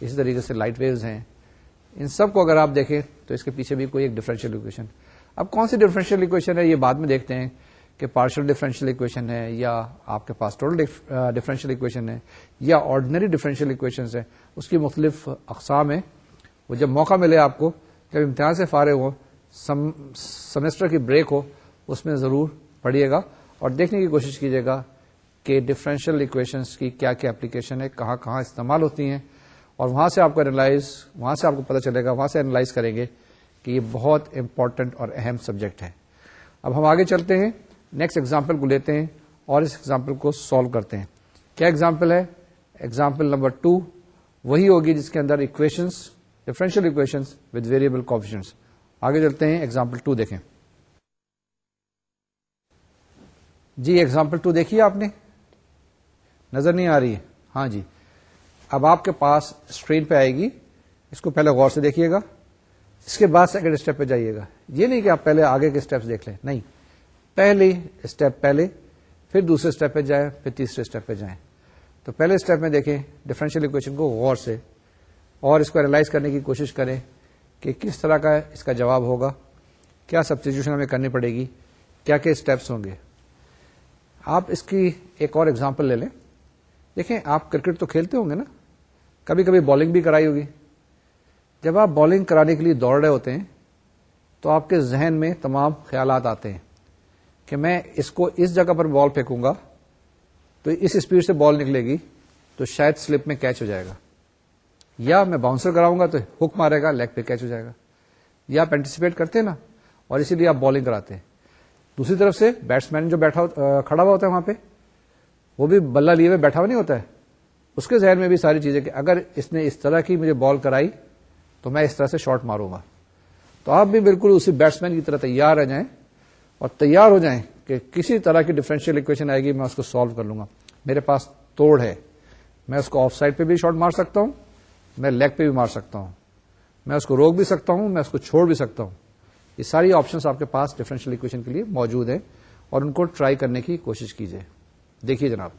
اسی طریقے سے لائٹ ویوز ہیں ان سب کو اگر آپ دیکھیں تو اس کے پیچھے بھی کوئی ایک ڈفرینشیل اکویشن اب کون سی ڈیفرنشیل اکویشن ہے یہ بعد میں دیکھتے ہیں کہ پارشل ڈیفرنشیل اکویشن ہے یا آپ کے پاس ٹوٹل ڈفرینشیل اکویشن ہے یا آرڈینری ڈفرینشیل اکویشنز ہیں اس کی مختلف اقسام ہیں وہ جب موقع ملے آپ کو جب امتحان سے فارغ ہو سمیسٹر کی بریک ہو اس میں ضرور پڑھیے گا اور دیکھنے کی کوشش کیجیے گا کہ ڈفرینشیل اکویشنس کی کیا کیا اپلیکیشن ہے کہاں کہاں استعمال ہوتی ہیں اور وہاں سے آپ کو انالائز وہاں سے آپ کو پتا چلے گا وہاں سے انالائز کریں گے کہ یہ بہت امپورٹنٹ اور اہم سبجیکٹ ہے اب ہم آگے چلتے ہیں نیکسٹ ایگزامپل کو لیتے ہیں اور اس ایگزامپل کو سالو کرتے ہیں کیا ایگزامپل ہے ایگزامپل نمبر ٹو وہی ہوگی جس کے اندر equations differential equation with variable coefficients آگے چلتے ہیں ایگزامپل ٹو دیکھیں جی ایگزامپل ٹو دیکھیے آپ نے نظر نہیں آ رہی ہے ہاں جی اب آپ کے پاس اسکرین پہ آئے گی اس کو پہلے غور سے دیکھیے گا اس کے بعد سیکنڈ اسٹیپ پہ جائیے گا یہ نہیں کہ آپ پہلے آگے کے اسٹیپس دیکھ لیں نہیں پہلے اسٹیپ پہلے پھر دوسرے اسٹیپ پہ جائیں پھر تیسرے اسٹیپ پہ جائیں تو پہلے اسٹیپ میں دیکھیں ڈفرینشیل اکویشن کو غور سے اور اس کو انالائز کرنے کی کوشش کریں کہ کس طرح کا اس کا جواب ہوگا کیا سب سچویشن ہمیں کرنی پڑے گی کیا کیا اسٹیپس ہوں گے آپ اس کی ایک اور ایگزامپل لے لیں دیکھیں آپ کرکٹ تو کھیلتے ہوں گے نا کبھی کبھی بالنگ بھی کرائی ہوگی جب آپ بالنگ کرانے کے لیے دوڑ رہے ہوتے ہیں تو آپ کے ذہن میں تمام خیالات آتے ہیں کہ میں اس کو اس جگہ پر بال پھینکوں گا تو اس اسپیڈ سے بال نکلے گی تو شاید سلپ میں کیچ ہو جائے گا یا میں باؤنسر کراؤں گا تو ہک مارے گا لیگ پہ کیچ ہو جائے گا یا آپ اینٹیسپیٹ کرتے ہیں نا اور اسی لیے آپ بالنگ کراتے ہیں دوسری طرف سے بیٹس مین جو بیٹھا کھڑا ہوا ہوتا ہے وہاں پہ وہ بھی بلہ لیے ہوئے بیٹھا ہوا نہیں ہوتا ہے اس کے ذہن میں بھی ساری چیزیں کہ اگر اس نے اس طرح کی مجھے بال کرائی تو میں اس طرح سے شاٹ ماروں گا تو آپ بھی بالکل اسی بیٹس مین کی طرح تیار رہ جائیں اور تیار ہو جائیں کہ کسی طرح کی ڈیفرنشیل اکویشن آئے گی میں اس کو سالو کر لوں گا میرے پاس توڑ ہے میں اس کو آف سائڈ پہ بھی شارٹ مار سکتا ہوں میں لیگ پہ بھی مار سکتا ہوں میں اس کو روک بھی سکتا ہوں میں اس کو چھوڑ بھی سکتا ہوں یہ ساری آپشن کے پاس اکویشن کے لیے موجود ہیں اور ان کو ٹرائی کرنے کی کوشش کیجیے دیکھیے جناب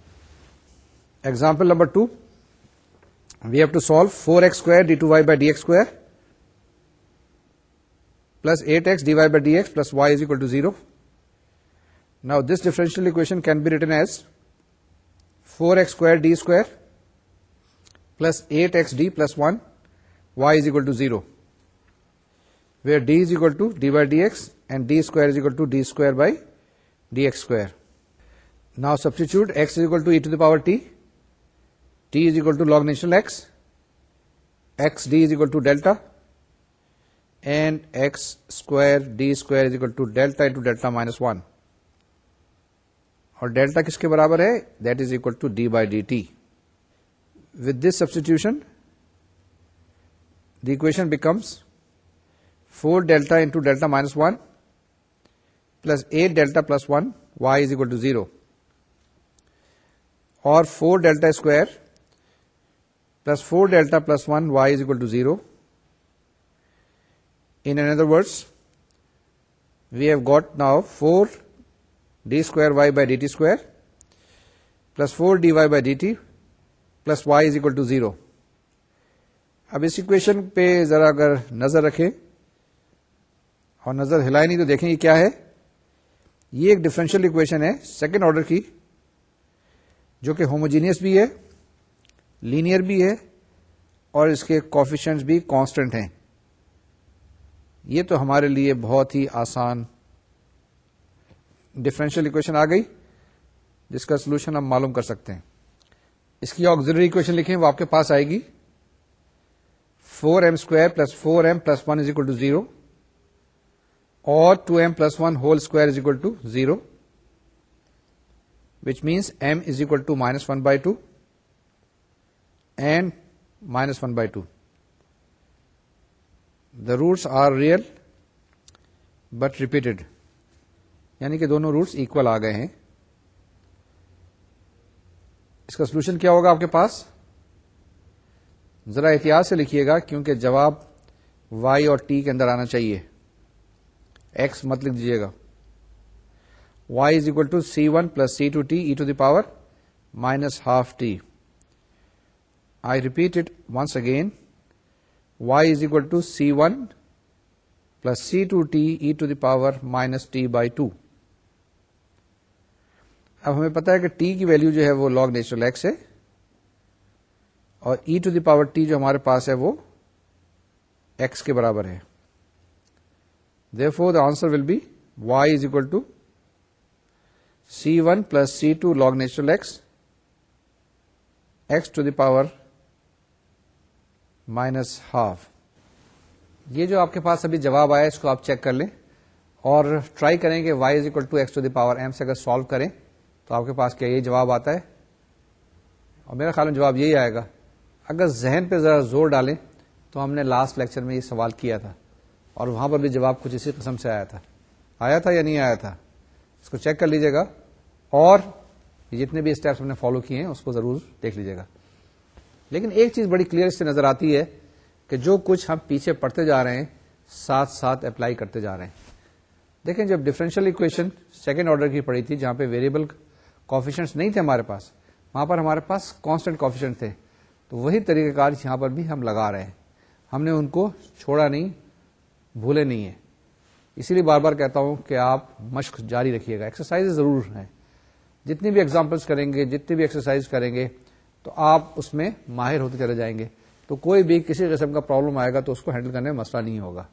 example number two we have to solve four x square d two y by d x square plus eight x d y by d x plus y is equal to zero now this differentiation can be written as four ایسر ڈیوئر plus eight x D plus one while these equals dear now substitution to delta D square minus one اور delta کس کے برابر ہے that is equal to d by d t with this substitution the equation becomes four delta into delta minus one plus eight delta plus one y is equal to zero اور four delta square plus four delta plus one y is equal to zero other words we have got now four d square y by d t square plus four d y by d t plus y is equal to zero اب اس equation پہ ذرا اگر نظر رکھیں اور نظر ہلائے نہیں تو دیکھیں یہ کیا ہے یہ ایک ڈیفرنشیل اکویشن ہے سیکنڈ آرڈر کی جو کہ ہوموجینئس بھی ہے لینئر بھی ہے اور اس کے کوفیشنٹ بھی کانسٹنٹ ہیں یہ تو ہمارے لیے بہت ہی آسان ڈیفرنشیل اکویشن آ گئی جس کا سولوشن ہم معلوم کر سکتے ہیں اس کی آگزری اکویشن لکھیں وہ آپ کے پاس آئے گی four m square plus four m plus one is equal to zero اور two m plus one whole square is equal to zero which means m is equal to minus one by two and minus one by two the roots are real but repeated یعنی کہ دونوں roots equal آ گئے ہیں اس کا solution کیا ہوگا آپ کے پاس ذرا احتیاط سے لکھیے گا کیونکہ جواب وائی اور ٹی کے اندر آنا چاہیے ایکس مت لکھ دیجیے گا y is equal to c one plus c two t e to the power minus half t I repeat it once again y is equal to c one plus c two t e power minus t by two اب ہمیں پتا ہے کہ t کی value جو ہے وہ log natural x ہے اور e to the power t جو ہمارے پاس ہے وہ ایکس کے برابر ہے therefore the answer will be y is equal to c one plus c two log natural x x to the power minus half یہ جو آپ کے پاس ابھی جواب آیا اس کو آپ چیک کر لیں اور ٹرائی کریں کہ y is equal to x to the power m سے اگر سالو کریں تو آپ کے پاس کیا یہ جواب آتا ہے اور میرا خیال میں جواب یہی آئے گا اگر ذہن پہ ذرا زور ڈالیں تو ہم نے لاسٹ لیکچر میں یہ سوال کیا تھا اور وہاں پر بھی جواب کچھ اسی قسم سے آیا تھا آیا تھا یا نہیں آیا تھا اس کو چیک کر لیجیے گا اور جتنے بھی اسٹیپس ہم نے فالو کیے ہیں اس کو ضرور دیکھ لیجیے گا لیکن ایک چیز بڑی کلیئر اس سے نظر آتی ہے کہ جو کچھ ہم پیچھے پڑھتے جا رہے ہیں ساتھ ساتھ اپلائی کرتے جا رہے ہیں دیکھیں جب ڈفرینشیل اکویشن سیکنڈ آرڈر کی پڑی تھی جہاں پہ ویریبل فیشنس نہیں تھے ہمارے پاس وہاں پر ہمارے پاس کانسٹنٹ کوفیشنٹ تھے تو وہی طریقہ کار یہاں پر بھی ہم لگا رہے ہیں ہم نے ان کو چھوڑا نہیں بھولے نہیں ہے اسی لیے بار بار کہتا ہوں کہ آپ مشق جاری رکھیے گا ایکسرسائز ضرور ہیں جتنی بھی ایگزامپلس کریں گے جتنی بھی ایکسرسائز کریں گے تو آپ اس میں ماہر ہوتے چلے جائیں گے تو کوئی بھی کسی قسم کا پرابلم آئے گا تو اس کو ہینڈل کرنے میں مسئلہ نہیں ہوگا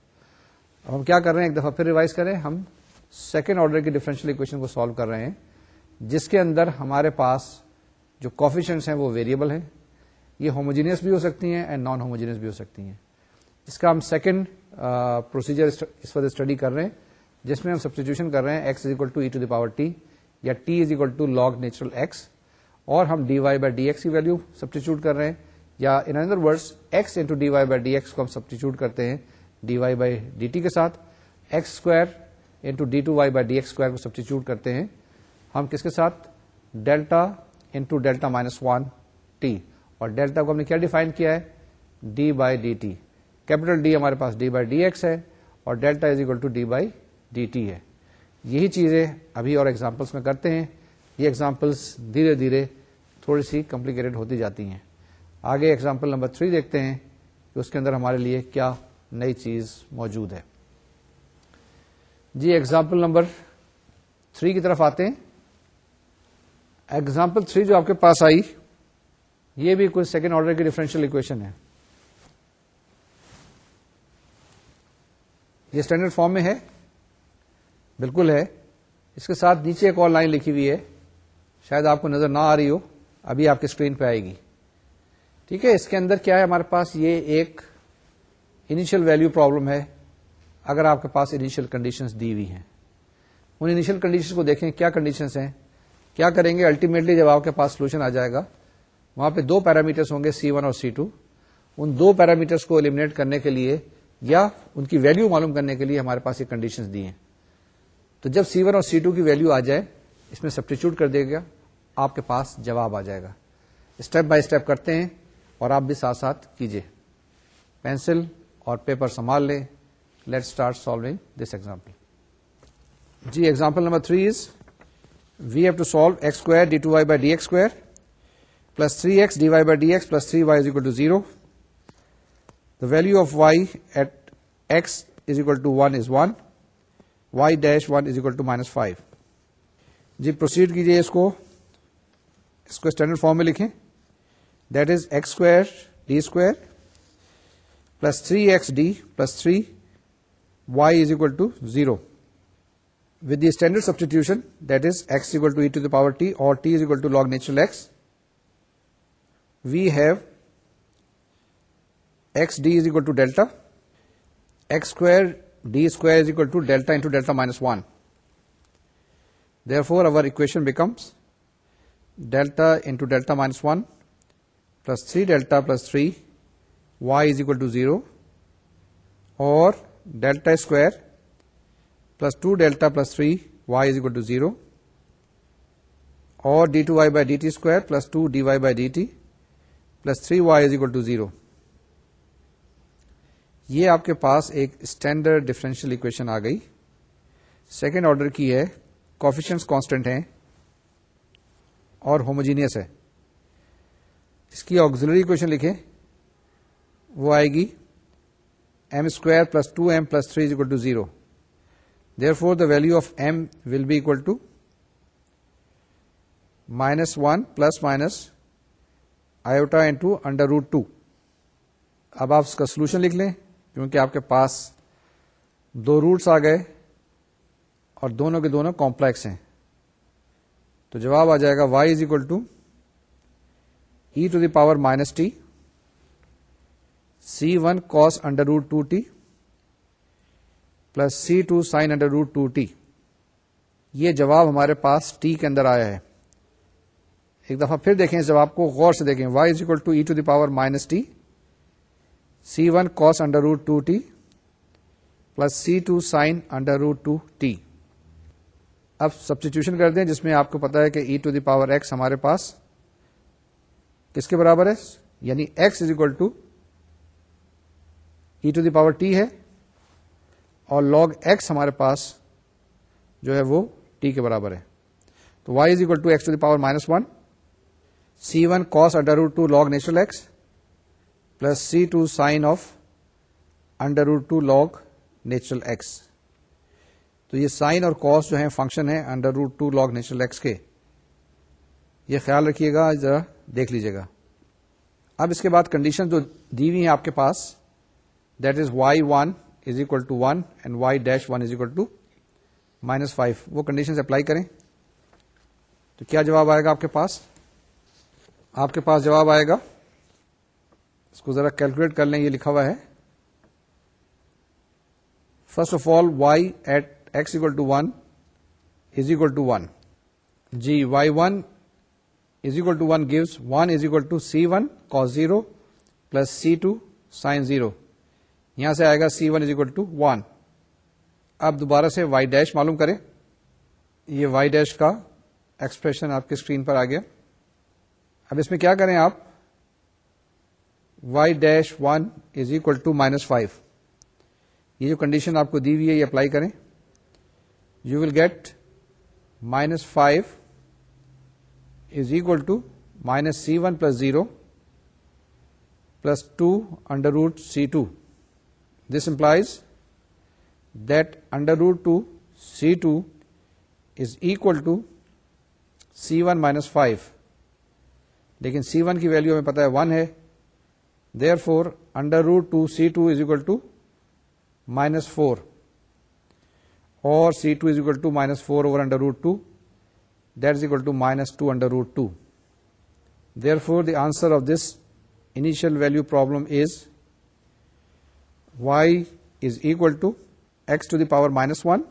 اب ہم کیا کر رہے ہیں ایک دفعہ پھر ریوائز کریں ہم سیکنڈ آرڈر کی ڈیفرنشیل اکویشن کو سالو کر رہے ہیں جس کے اندر ہمارے پاس جو ہیں وہ ویریبل ہیں یہ ہوموجینس بھی ہو سکتی ہیں اینڈ نان ہوموجینس بھی ہو سکتی ہیں اس کا ہم سیکنڈ پروسیجر اس وقت اسٹڈی کر رہے ہیں جس میں ہم سبسٹیوشن کر رہے ہیں x is equal to e to the power t یا t is equal to log natural x اور ہم d y by d x کی ویلو سبسٹیچیوٹ کر رہے ہیں یا ان x into d y by d x کو ہم سبسٹیچیوٹ کرتے ہیں d y by d t کے ساتھ x square into d d two y by x square کو سبسٹیچیوٹ کرتے ہیں ہم کس کے ساتھ delta into delta minus one t اور ڈیلٹا کو ہم نے کیا ڈیفائن کیا ہے d by d t capital D ہمارے پاس ڈی بائی ڈی ایکس ہے اور delta is equal to d by d t ہے یہی چیزیں ابھی اور ایگزامپلس میں کرتے ہیں یہ ایگزامپلس دھیرے دھیرے تھوڑی سی کمپلیکیٹڈ ہوتی جاتی ہیں آگے ایگزامپل نمبر تھری دیکھتے ہیں کہ اس کے اندر ہمارے لیے کیا نئی چیز موجود ہے جی ایگزامپل نمبر تھری کی طرف آتے ہیں ایگزامپل تھری جو آپ کے پاس آئی یہ بھی کوئی سیکنڈ آرڈر کی ڈفرینشیل اکویشن ہے یہ اسٹینڈرڈ فارم میں ہے بالکل ہے اس کے ساتھ نیچے ایک اور لائن لکھی ہوئی ہے شاید آپ کو نظر نہ آ رہی ہو ابھی آپ کی اسکرین پہ آئے گی ٹھیک ہے اس کے اندر کیا ہے ہمارے پاس یہ ایک انیشیل ویلو پرابلم ہے اگر آپ کے پاس انیشیل کنڈیشن دی ہوئی ہیں ان انیشیل کنڈیشن کو دیکھیں کیا کنڈیشنز ہیں کیا کریں گے الٹیمیٹلی جب آپ کے پاس سولوشن آ جائے گا وہاں پہ دو پیرامیٹرس ہوں گے سی ون اور سی ٹو ان دو پیرامیٹرس کو المنیٹ کرنے کے لیے یا ان کی ویلو معلوم کرنے کے لیے ہمارے پاس یہ کنڈیشن دی ہیں تو جب سی ون اور سی ٹو کی ویلو آ جائے اس میں سبسٹیچیوٹ کر دے گا آپ کے پاس جواب آ جائے گا اسٹیپ بائی اسٹیپ کرتے ہیں اور آپ بھی ساتھ ساتھ کیجیے پینسل اور پیپر سنبھال لیں let start solving this example G example number three is we have to solve x square d two y by d x square plus three x d y by d x plus three y is equal to zero the value of y at x is equal to one is one y dash one is equal to minus five G proceed کیجیے اس کو اس کو standard form میں لکھیں that is x square d square plus three x d plus three y is equal to zero with the standard substitution, that is x equal to e to the power t or t is equal to log natural x, we have x d is equal to delta, x square d square is equal to delta into delta minus 1. Therefore, our equation becomes delta into delta minus 1 plus 3 delta plus 3 y is equal to 0, or delta square plus two delta plus three y is equal to zero اور d two y by d t square plus two d y by d t plus three y is equal to zero یہ آپ کے پاس ایک standard differential equation آ گئی second order کی ہے کوفیشنس کانسٹینٹ ہیں اور ہوموجینئس ہے اس کی آگزلری اکویشن لکھیں وہ آئے گی m square plus two m plus three is equal to zero therefore the value of m will be l two minus one plus minus iota into under root two اب آپ اس کا solution لکھ لیں کیونکہ آپ کے پاس دو روٹس آ گئے اور دونوں کے دونوں کمپلیکس ہیں تو جواب آ جائے گا y is equal to e to the power minus t c one cos under root two t plus c two sine under root two t یہ جواب ہمارے پاس ٹی کے اندر آیا ہے ایک دفعہ پھر دیکھیں اس جواب کو غور سے دیکھیں y is equal to e to the power minus t c one cos under root two t plus c two sine under root two t اب سبسٹیوشن کر دیں جس میں آپ کو پتا ہے کہ e to the power x ہمارے پاس کس کے برابر ہے یعنی x is equal to e to the power t ہے اور لاگ ایکس ہمارے پاس جو ہے وہ ٹی کے برابر ہے تو y is equal to x to the power minus one c one cos under root two log natural x plus c two sine of under root two log natural x تو یہ sine اور cos جو ہے function ہے under root two log natural x کے یہ خیال رکھیے گا ذرا دیکھ لیجیے گا اب اس کے بعد کنڈیشن جو دی ہوئی ہیں آپ کے پاس that is y one is is equal equal to to one one and y dash minus five وہ کنڈیشن اپلائی کریں تو کیا جواب آئے گا آپ کے پاس آپ کے پاس جواب آئے گا اس کو ذرا کیلکولیٹ کر لیں یہ لکھا ہوا ہے first of all y at x equal to one is equal to one G y one is equal to one gives one is equal to c one cos zero plus c two sine zero یہاں سے آئے گا c one is equal to one آپ دوبارہ سے y dash معلوم کریں یہ y dash کا ایکسپریشن آپ کی اسکرین پر آ گیا اب اس میں کیا کریں آپ y dash one is equal to minus five یہ جو کنڈیشن آپ کو دی ہوئی ہے یہ اپلائی کریں you will get minus five is equal to minus c one plus zero plus two under root c two this implies that under root two c two is equal to c one minus five لیکن c one کی value ہمیں پتا ہے one ہے therefore under root two c two is equal to minus four اور c two is equal to minus four over under root two that is equal to minus two under root two therefore the answer of this initial value problem is y is to to x to the power minus one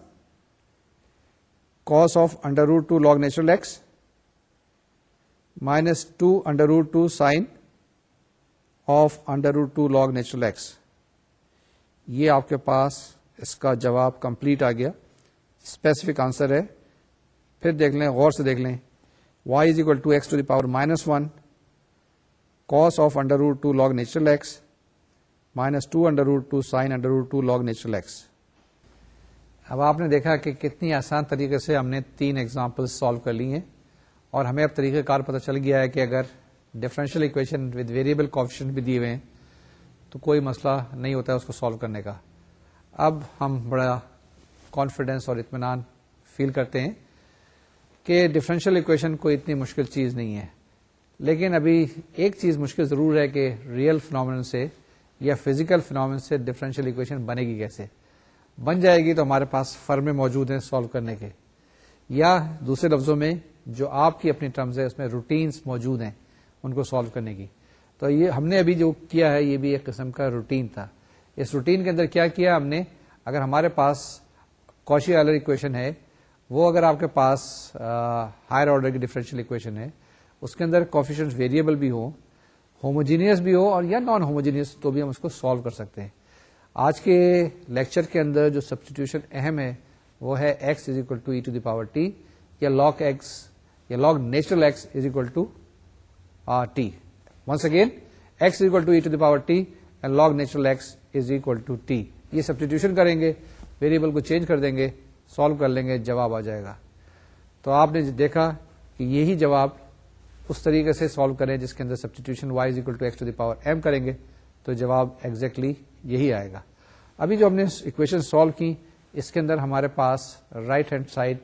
of of under 2 two log natural minus two under root two sine of under root two log natural x یہ آپ کے پاس اس کا جواب complete آ گیا specific answer ہے پھر دیکھ لیں غور سے دیکھ لیں y is equal to x to the power minus one cos of under root two log natural x minus two under root two sine under root two log natural x اب آپ نے دیکھا کہ کتنی آسان طریقے سے ہم نے تین ایگزامپل سالو کر لی ہیں اور ہمیں اب طریقہ کار پتہ چل گیا ہے کہ اگر ڈفرینشیل اکویشن ویریبل کوفیشن بھی دیے ہوئے ہیں تو کوئی مسئلہ نہیں ہوتا ہے اس کو سالو کرنے کا اب ہم بڑا کانفیڈینس اور اطمینان فیل کرتے ہیں کہ ڈفرینشیل اکویشن کوئی اتنی مشکل چیز نہیں ہے لیکن ابھی ایک چیز مشکل ضرور ہے کہ ریئل فنامن سے یا فزیکل فینومن سے ڈفرینشیل اکویشن بنے گی کیسے بن جائے گی تو ہمارے پاس فرمے موجود ہیں سالو کرنے کے یا دوسرے لفظوں میں جو آپ کی اپنی ٹرمز ہے اس میں روٹینس موجود ہیں ان کو سالو کرنے کی تو یہ ہم نے ابھی جو کیا ہے یہ بھی ایک قسم کا روٹین تھا اس روٹین کے اندر کیا کیا ہم نے اگر ہمارے پاس کوشی آلر اکویشن ہے وہ اگر آپ کے پاس ہائر آرڈر کی ڈفرینشیل اکویشن ہے اس کے اندر کوفیشن ویریبل بھی ہوں ہوموجینئس بھی ہو اور یا نان ہوموجینئس تو بھی ہم اس کو سالو کر سکتے ہیں آج کے لیکچر کے اندر جو سبسٹیوشن اہم ہے وہ ہے x is equal to e to the power t یا لاک ایکس یا log natural x is equal to t once again x is equal to e to the power t and log natural x is equal to t یہ substitution کریں گے variable کو change کر دیں گے solve کر لیں گے جواب آ جائے گا تو آپ نے دیکھا کہ یہی جواب اس طریقے سے سالو کریں جس کے اندر سبسٹیوشن دی پاور ایم کریں گے تو جواب ایگزیکٹلی exactly یہی آئے گا ابھی جو ہم نے اکویشن سالو کی اس کے اندر ہمارے پاس رائٹ ہینڈ سائڈ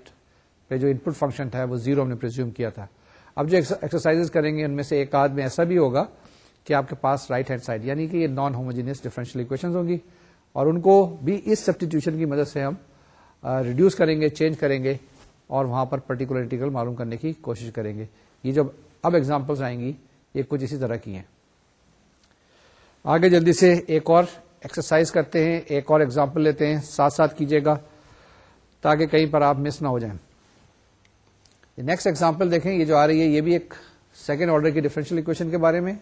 پہ جو انپٹ فنکشن تھا وہ زیرو ہم نے پرزیوم کیا تھا اب جو ایکسرسائز کریں گے ان میں سے ایک آدھ میں ایسا بھی ہوگا کہ آپ کے پاس رائٹ ہینڈ سائڈ یعنی کہ یہ نان ہوموجینس ڈیفرنشیل اکویشن ہوں گی اور ان کو بھی اس سبسٹیوشن کی مدد سے ہم ریڈیوس کریں گے چینج کریں گے اور وہاں پر پرٹیکولر انٹیگرل معلوم کرنے کی کوشش کریں گے یہ جو اب پل آئیں گی یہ کچھ اسی طرح کی ہیں آگے جلدی سے ایک اور ایکسرسائز کرتے ہیں ایک اور ایگزامپل لیتے ہیں ساتھ ساتھ کیجیے گا تاکہ کہیں پر آپ مس نہ ہو جائیں نیکسٹ ایگزامپل دیکھیں یہ جو آ رہی ہے یہ بھی ایک سیکنڈ آرڈر کی ڈیفرنشیل اکویشن کے بارے میں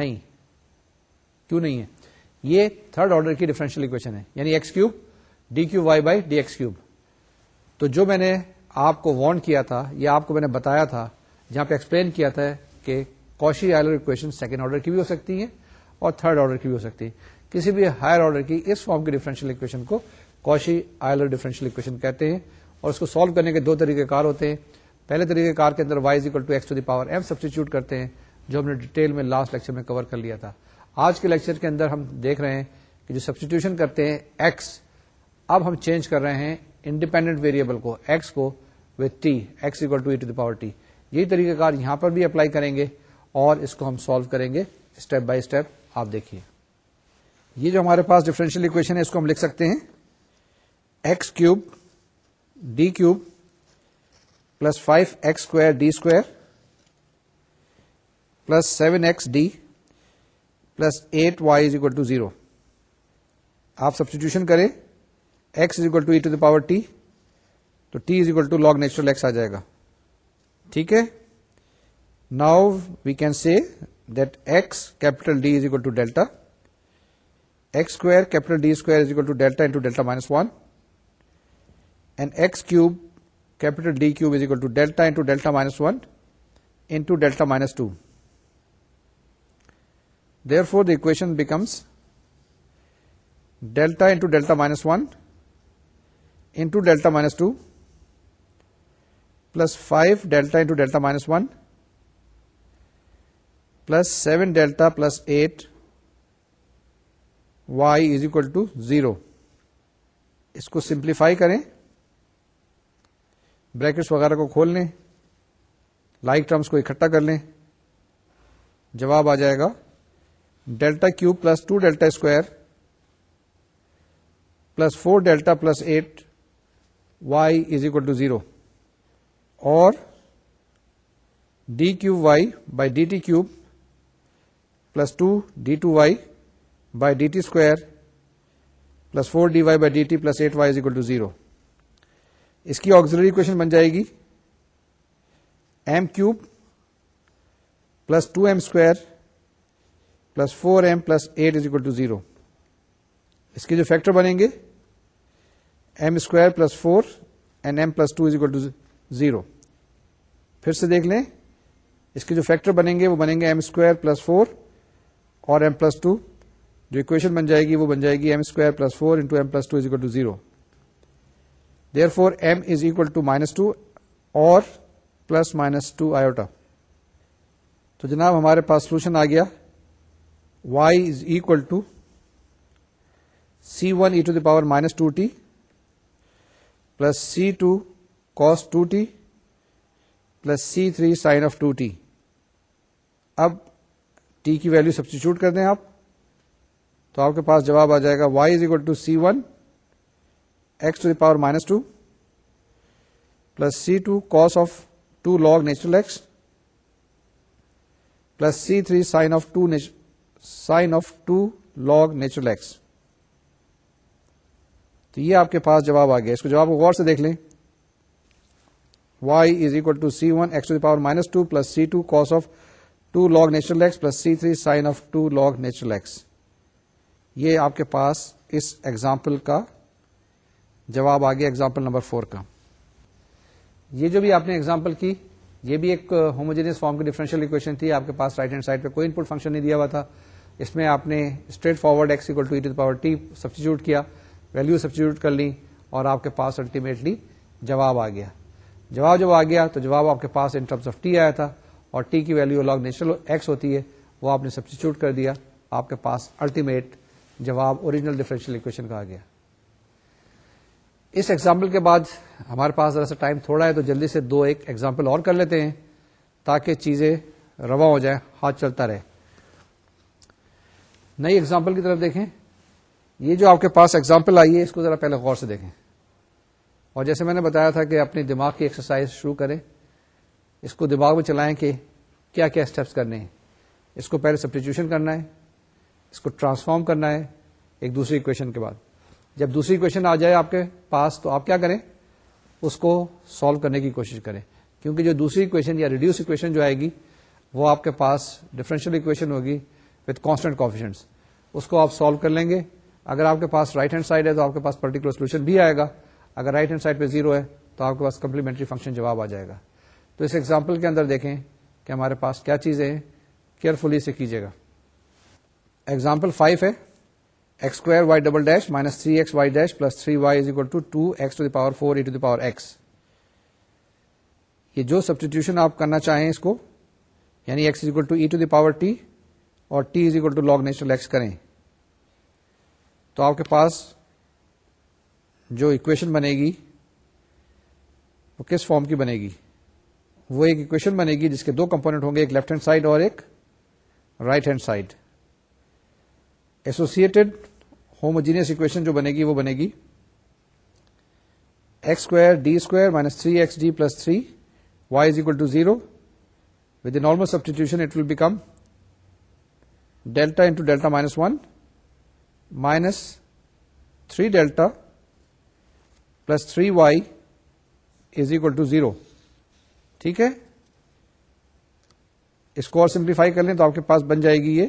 نہیں کیوں نہیں ہے یہ تھرڈ آرڈر کی ڈیفرنشیل اکویشن ہے یعنی x cube d cube y by d x cube تو جو میں نے آپ کو وارن کیا تھا یا آپ کو میں نے بتایا تھا جہاں پہ ایکسپلین کیا تھا کہ Cauchy Euler equation second order کی بھی ہو سکتی ہیں اور تھرڈ آرڈر کی بھی ہو سکتی ہے کسی بھی ہائر آرڈر کی اس فارم کی ڈیفرنشیل اکویشن کو کوشی آئلر ڈیفرنشیل اکویشن کہتے ہیں اور اس کو سالو کرنے کے دو طریقے کار ہوتے ہیں پہلے طریقے کار کے اندر to to x the power m substitute کرتے ہیں جو ہم نے ڈیٹیل میں لاسٹ لیکچر میں کور کر لیا تھا آج کے لیکچر کے اندر ہم دیکھ رہے ہیں کہ جو سبسٹیٹیوشن کرتے ہیں ایکس اب ہم چینج کر رہے ہیں انڈیپینڈنٹ ویریبل کو ایکس کو پاور ٹی e یہی طریقہ کار یہاں پر بھی اپلائی کریں گے اور اس کو ہم سالو کریں گے اسٹیپ بائی اسٹیپ آپ دیکھیے یہ جو ہمارے پاس اکویشن ہے اس کو ہم لکھ سکتے ہیں x cube d cube plus five x square d square plus seven x d plus eight y is equal to zero آپ substitution is equal to e to the power t تو t is equal to log natural x آ جائے گا ٹھیک ہے now we can see that x capital D is equal to delta x square capital D square is equal to delta into delta minus one and x cube capital D cube is equal to delta into delta minus one into delta minus two therefore the equation becomes delta into delta minus one into delta minus two plus five delta into delta minus one plus seven delta plus eight y is equal to zero اس کو simplify کریں brackets وغیرہ کو کھول لیں like terms کو اکٹھا کر لیں جواب آ جائے گا delta cube plus two delta square plus four delta plus eight y is equal to zero اور d cube y by d t cube plus two d two y by d t square plus four d y by d t plus eight y is equal to zero اس کی auxiliary کو بن جائے گی m cube plus two m square plus four m plus eight is equal to zero اس کے جو factor بنیں گے m square plus four and m plus two is equal to zero پھر سے دیکھ لیں اس کے جو فیکٹر بنیں گے وہ بنیں گے ایم اسکوائر پلس فور اور ایم پلس ٹو جو اکویشن بن جائے گی وہ بن جائے گی M square plus four into M plus two is equal to zero there four M is equal to minus two اور پلس مائنس ٹو آئیوٹا تو جناب ہمارے پاس سولوشن آ گیا Y is equal to C one E to the power minus two T plus C two cos 2t T plus C three sine of two T اب T کی value substitute کر دیں آپ تو آپ کے پاس جواب آ جائے گا y is equal to c one x to the power minus two plus c two cos of two log natural x plus c three sine of two sine of two log natural x تو یہ آپ کے پاس جواب آ گیا اس کو جواب کو غور سے دیکھ لیں Y of to C one X to power minus C two of two log natural آپ کے پاس اس ایگزامپل کا جواب آ گیا ایگزامپل نمبر فور کا یہ جو بھی آپ نے ایگزامپل کی یہ بھی ایک ہوموجینس فارم کی ڈیفرنشیل اکویشن تھی آپ کے پاس رائٹ ہینڈ سائڈ پہ کوئی انپٹ فنکشن نہیں دیا ہوا تھا اس میں آپ نے straightforward X equal to power T substitute کیا ویلو سبسٹیچیوٹ کر لی اور آپ کے پاس الٹیمیٹلی جواب آ گیا جواب جب آ گیا تو جواب آپ کے پاس ان ٹرمس آف ٹی آیا تھا اور ٹی کی ویلو نیچرل ایکس ہوتی ہے وہ آپ نے سبسٹیچیوٹ کر دیا آپ کے پاس الٹیمیٹ جواب اوریجنل ڈفرینشل اکویشن کا آ گیا اس ایگزامپل کے بعد ہمارے پاس ذرا سا ٹائم تھوڑا ہے تو جلدی سے دو ایک ایگزامپل اور کر لیتے ہیں تاکہ چیزیں رواں ہو جائیں ہاتھ چلتا رہے نئی ایگزامپل کی طرف دیکھیں یہ جو آپ کے پاس ایگزامپل آئی ہے اس کو ذرا پہلے غور سے دیکھیں اور جیسے میں نے بتایا تھا کہ اپنے دماغ کی ایکسرسائز شروع کریں اس کو دماغ میں چلائیں کہ کیا کیا اسٹیپس کرنے ہیں اس کو پہلے سبٹیچیوشن کرنا ہے اس کو ٹرانسفارم کرنا ہے ایک دوسری اکویشن کے بعد جب دوسری اکویشن آ جائے آپ کے پاس تو آپ کیا کریں اس کو سالو کرنے کی کوشش کریں کیونکہ جو دوسری اکویشن یا ریڈیوس اکویشن جو آئے گی وہ آپ کے پاس ڈفرینشیل اکویشن ہوگی وتھ کانسٹنٹ کافیشنس اس کو آپ سالو کر لیں گے اگر آپ کے پاس رائٹ ہینڈ سائڈ ہے تو آپ کے پاس پرٹیکولر سولوشن بھی آئے گا اگر رائٹ ہینڈ سائڈ پہ زیرو ہے تو آپ کے پاس کمپلیمنٹری فنکشن جواب آ جائے گا تو اس ایگزامپل کے اندر دیکھیں کہ ہمارے پاس کیا چیزیں ہیں کیئرفلی اسے کیجیے گا ایگزامپل فائیو ہے X square Y double dash minus three X Y dash plus three Y is equal to two X to the power four E to the power X یہ جو سبسٹیوشن آپ کرنا چاہیں اس کو یعنی X is equal to E to the power T اور T is equal to log natural X کریں تو آپ کے پاس جو اکویشن بنے گی وہ کس فارم کی بنے گی وہ ایک اکویشن بنے گی جس کے دو کمپونیٹ ہوں گے ایک لیفٹ ہینڈ سائڈ اور ایک right hand side associated homogeneous equation جو بنے گی وہ بنے گی X square D square minus three X D plus three Y is equal to zero with a normal substitution it will become delta into delta minus one minus three delta plus three Y is equal to zero ٹھیک ہے اس کو اور simplify کر لیں تو آپ کے پاس بن جائے گی یہ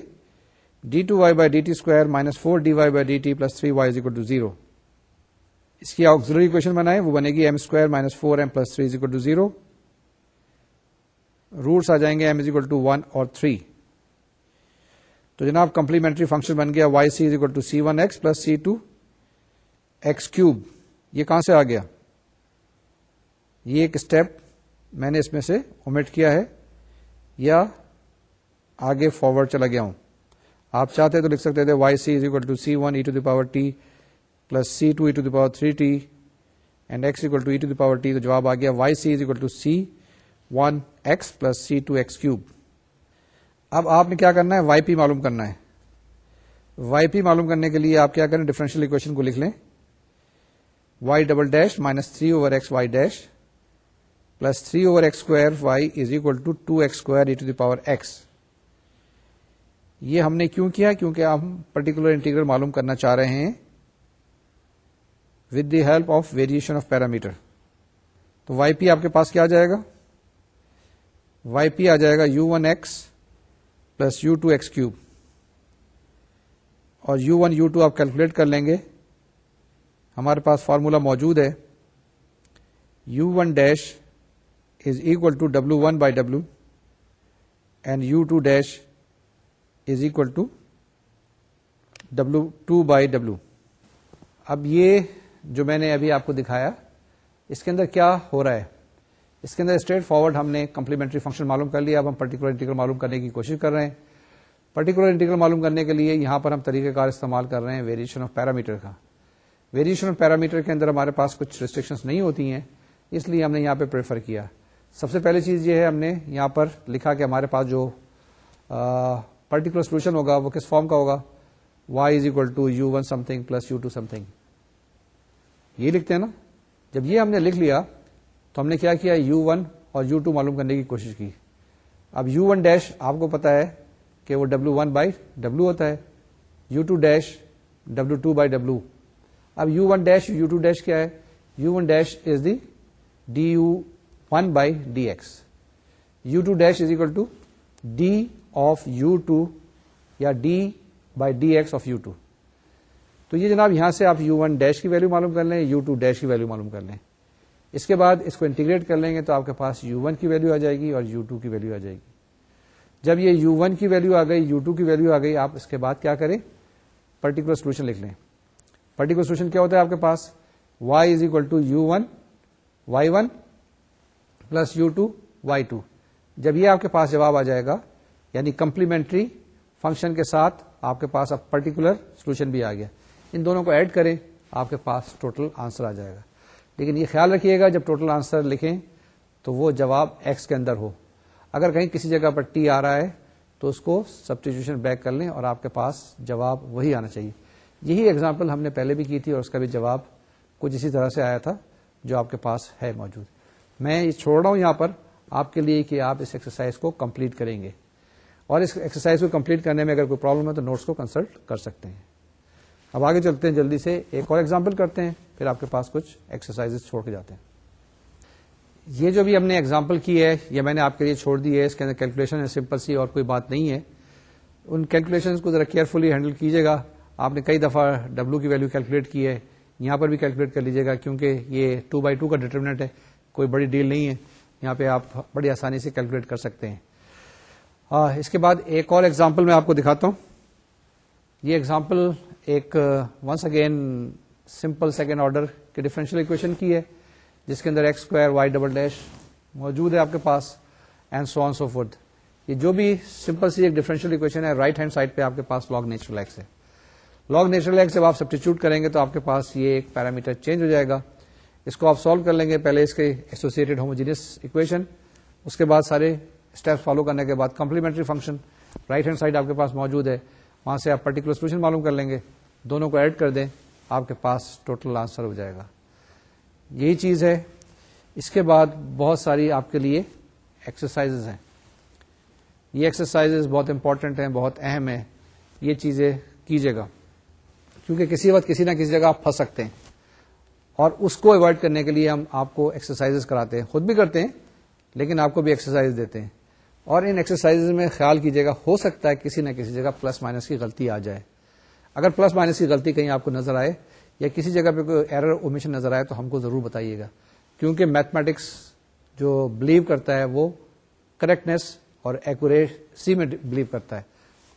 D two Y by D T square minus four D Y by D T plus three Y is equal to zero اس کی آپ ضروری اکویشن بنائیں وہ بنے گی M square minus four M plus three is equal to zero roots آ جائیں گے M is equal to one اور تھری تو جناب کمپلیمنٹری فنکشن بن گیا Y C is equal to C one X plus c two x cube یہ کہاں سے آ گیا یہ ایک اسٹیپ میں نے اس میں سے اومٹ کیا ہے یا آگے فارورڈ چلا گیا ہوں آپ چاہتے تو لکھ سکتے تھے Y C is equal to C one E to the power T plus C two E to the power three T and X equal to to E the power T تو جواب آ گیا Y C is equal to C one X plus C two X cube اب آپ نے کیا کرنا ہے وائی پی معلوم کرنا ہے وائی پی معلوم کرنے کے لیے آپ کیا کریں ڈفرینشیل اکویشن کو لکھ لیں Y double dash minus three over X Y dash plus three over y Y is to to two X square E power X یہ ہم نے کیوں کیا کیونکہ ہم پرٹیکولر انٹیگرل معلوم کرنا چاہ رہے ہیں with the help of variation of parameter تو وائی پی آپ کے پاس کیا آ جائے گا وائی پی آ جائے گا U one X plus U two X cube اور یو ون یو ٹو آپ کیلکولیٹ کر لیں گے ہمارے پاس فارمولا موجود ہے U one dash is equal to W one by W and U two dash is equal to W two by W اب یہ جو میں نے ابھی آپ کو دکھایا اس کے اندر کیا ہو رہا ہے اس کے اندر اسٹریٹ فارورڈ ہم نے کمپلیمنٹری فنکشن معلوم کر لیا اب ہم پرٹیکولر انٹیگرل معلوم کرنے کی کوشش کر رہے ہیں پرٹیکولر انٹیگرل معلوم کرنے کے لیے یہاں پر ہم طریقہ کار استعمال کر رہے ہیں ویریشن آف پیرامیٹر کا ویریشن پیرامیٹر کے اندر ہمارے پاس کچھ ریسٹرکشنس نہیں ہوتی ہیں اس لیے ہم نے یہاں پہ پریفر کیا سب سے پہلی چیز یہ ہے ہم نے یہاں پر لکھا کہ ہمارے پاس جو پرٹیکولر سولوشن ہوگا وہ کس فارم کا ہوگا Y is equal to U one something plus U two something یہ لکھتے ہیں نا جب یہ ہم نے لکھ لیا تو ہم نے کیا کیا یو ون اور یو ٹو معلوم کرنے کی کوشش کی اب یو ون ڈیش آپ کو پتا ہے کہ وہ ڈبلو ون بائی ڈبلو ہوتا ہے U two dash W two by W اب U one dash U two dash کیا ہے U one dash is the D U one by D X U two dash is equal to D of U two یا D by D X of U two تو یہ جناب یہاں سے آپ you one dash کی value معلوم کر لیں یو ٹو ڈیش کی ویلو معلوم کر لیں اس کے بعد اس کو انٹیگریٹ کر لیں گے تو آپ کے پاس یو ون کی ویلو آ جائے گی اور یو ٹو کی ویلو آ جائے گی جب یہ یو ون کی ویلو آ گئی یو ٹو کی ویلو آ گئی آپ اس کے بعد کیا کریں پرٹیکولر سولوشن لکھ لیں پرٹیکولر سولوشن کیا ہوتا ہے آپ کے پاس Y is equal to U one Y one plus U two Y two جب یہ آپ کے پاس جواب آ جائے گا یعنی کمپلیمنٹری فنکشن کے ساتھ آپ کے پاس اب پرٹیکولر سولوشن بھی آ گیا ان دونوں کو ایڈ کریں آپ کے پاس ٹوٹل آنسر آ جائے گا لیکن یہ خیال رکھیے گا جب ٹوٹل آنسر لکھیں تو وہ جواب ایکس کے اندر ہو اگر کہیں کسی جگہ پر ٹی آ رہا ہے تو اس کو سب بیک کر لیں اور آپ کے پاس جواب وہی آنا چاہیے یہی ایگزامپل ہم نے پہلے بھی کی تھی اور اس کا بھی جواب کچھ اسی طرح سے آیا تھا جو آپ کے پاس ہے موجود میں یہ چھوڑ رہا ہوں یہاں پر آپ کے لیے کہ آپ اس ایکسرسائز کو کمپلیٹ کریں گے اور اس ایکسرسائز کو کمپلیٹ کرنے میں اگر کوئی پرابلم ہے تو نوٹس کو کنسلٹ کر سکتے ہیں اب آگے چلتے ہیں جلدی سے ایک اور ایگزامپل کرتے ہیں پھر آپ کے پاس کچھ ایکسرسائز چھوڑ کے جاتے ہیں یہ جو بھی ہم نے ایگزامپل کی ہے یہ میں نے آپ کے لیے چھوڑ دی ہے اس کے اندر کیلکولیشن ہے سمپل سی اور کوئی بات نہیں ہے ان کیلکولیشن کو ذرا کیئرفلی ہینڈل کیجیے گا آپ نے کئی دفعہ ڈبلو کی ویلو کیلکولیٹ کی ہے یہاں پر بھی کیلکولیٹ کر لیجیے گا کیونکہ یہ ٹو بائی ٹو کا ڈیٹرمنٹ ہے کوئی بڑی ڈیل نہیں ہے یہاں پہ آپ بڑی آسانی سے کیلکولیٹ کر سکتے ہیں اس کے بعد ایک اور ایگزامپل میں آپ کو دکھاتا ہوں یہ ایگزامپل ایک once again simple second order کے ڈفرینشیل اکویشن کی ہے جس کے اندر X square Y double dash موجود ہے آپ کے پاس and so on so forth یہ جو بھی سمپل سی ایک ڈیفرنشیل اکویشن ہے رائٹ ہینڈ سائڈ پہ آپ کے پاس لاگ نیچرل ایکس ہے لاگ نیچرل ایکس جب آپ سبسٹیچیوٹ کریں گے تو آپ کے پاس یہ ایک پیرامیٹر چینج ہو جائے گا اس کو آپ سالو کر لیں گے پہلے اس کے ایسوسیٹڈ ہوموجینس اکویشن اس کے بعد سارے اسٹیپس فالو کرنے کے بعد complementary function right hand side آپ کے پاس موجود ہے وہاں سے آپ پرٹیکولر سولوشن معلوم کر لیں گے دونوں کو ایڈ کر دیں آپ کے پاس ٹوٹل آنسر ہو جائے گا یہی چیز ہے اس کے بعد بہت ساری آپ کے لیے ایکسرسائز ہیں یہ ایکسرسائز بہت امپورٹنٹ ہیں بہت اہم ہیں یہ چیزیں کیجیے گا کیونکہ کسی وقت کسی نہ کسی جگہ آپ پھنس سکتے ہیں اور اس کو اوائڈ کرنے کے لیے ہم آپ کو ایکسرسائز کراتے ہیں خود بھی کرتے ہیں لیکن آپ کو بھی ایکسرسائز دیتے ہیں اور ان ایکسرسائز میں خیال کیجیے گا ہو سکتا ہے کسی نہ کسی جگہ پلس مائنس کی غلطی آ جائے اگر پلس مائنس کی غلطی کہیں آپ کو نظر آئے یا کسی جگہ پہ کوئی ایرر اومیشن نظر آئے تو ہم کو ضرور بتائیے گا کیونکہ میتھمیٹکس جو بلیو کرتا ہے وہ کریکٹنیس اور ایکوریسی میں بلیو کرتا ہے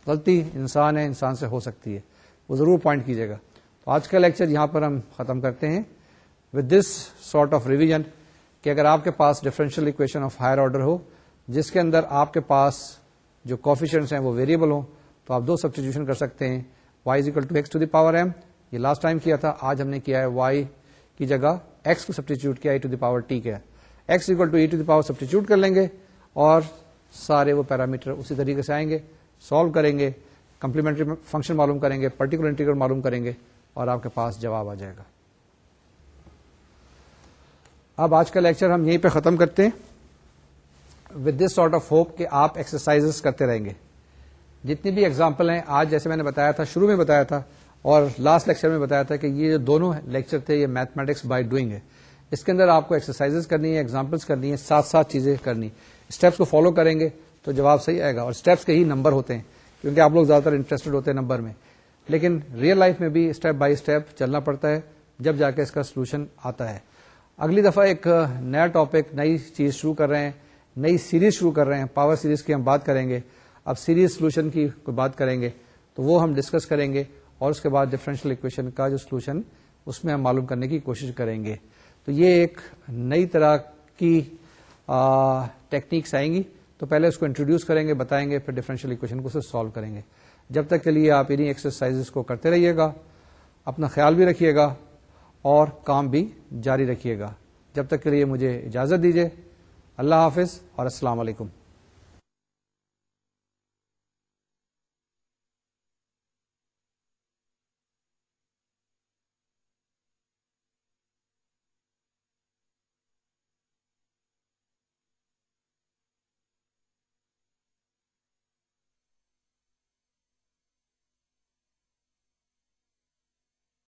غلطی انسان ہے انسان سے ہو سکتی ہے وہ ضرور پوائنٹ کیجیے گا تو آج کا لیکچر یہاں پر ہم ختم کرتے ہیں دس سارٹ آف ریویژن کہ اگر آپ کے پاس differential equation of higher order ہو جس کے اندر آپ کے پاس جو کوفیشنٹس ہیں وہ ویریبل ہوں تو آپ دو سبسٹیچیوشن کر سکتے ہیں to two X the power M یہ لاسٹ ٹائم کیا تھا آج ہم نے کیا ہے وائی کی جگہ ایکس کو سبسٹیچیوٹ کیا E to to to the the power power کیا اکول سبسٹیچیوٹ e کر لیں گے اور سارے وہ پیرامیٹر اسی طریقے سے آئیں گے سالو کریں گے کمپلیمنٹری فنکشن معلوم کریں گے پرٹیکولر انٹیگرل معلوم کریں گے اور آپ کے پاس جواب آ جائے گا اب آج کا لیکچر ہم یہیں پہ ختم کرتے ہیں with this sort of hope کہ آپ ایکسرسائز کرتے رہیں گے جتنی بھی ایگزامپل ہیں آج جیسے میں نے بتایا تھا شروع میں بتایا تھا اور لاسٹ لیکچر میں بتایا تھا کہ یہ جو دونوں لیکچر تھے یہ میتھمیٹکس بائی ڈوئنگ ہے اس کے اندر آپ کو ایکسرسائز کرنی ہے ایگزامپلس کرنی ہے ساتھ ساتھ چیزیں کرنی اسٹیپس کو فالو کریں گے تو جواب صحیح آئے گا اور اسٹیپس کے ہی نمبر ہوتے ہیں کیونکہ آپ لوگ زیادہ تر انٹرسٹڈ ہوتے ہیں نمبر میں لیکن ریئل لائف میں بھی اسٹیپ بائی اسٹیپ چلنا پڑتا ہے جب جا کے اس کا سولوشن آتا ہے اگلی دفعہ ایک نیا ٹاپک نئی چیز شروع کر رہے ہیں نئی سیریز شروع کر رہے ہیں پاور سیریز کی ہم بات کریں گے اب سیریز سولوشن کی کوئی بات کریں گے تو وہ ہم ڈسکس کریں گے اور اس کے بعد ڈفرینشیل اکویشن کا جو سولوشن اس میں ہم معلوم کرنے کی کوشش کریں گے تو یہ ایک نئی طرح کی ٹیکنیکس آئیں گی تو پہلے اس کو انٹروڈیوس کریں گے بتائیں گے پھر ڈیفرنشیل اکویشن کو اسے سالو کریں گے جب تک کے لیے آپ انہیں ایکسرسائز کو کرتے رہیے گا اپنا خیال بھی رکھیے گا اور کام بھی جاری رکھیے گا جب تک کے لیے مجھے اجازت دیجیے اللہ حافظ اور السلام علیکم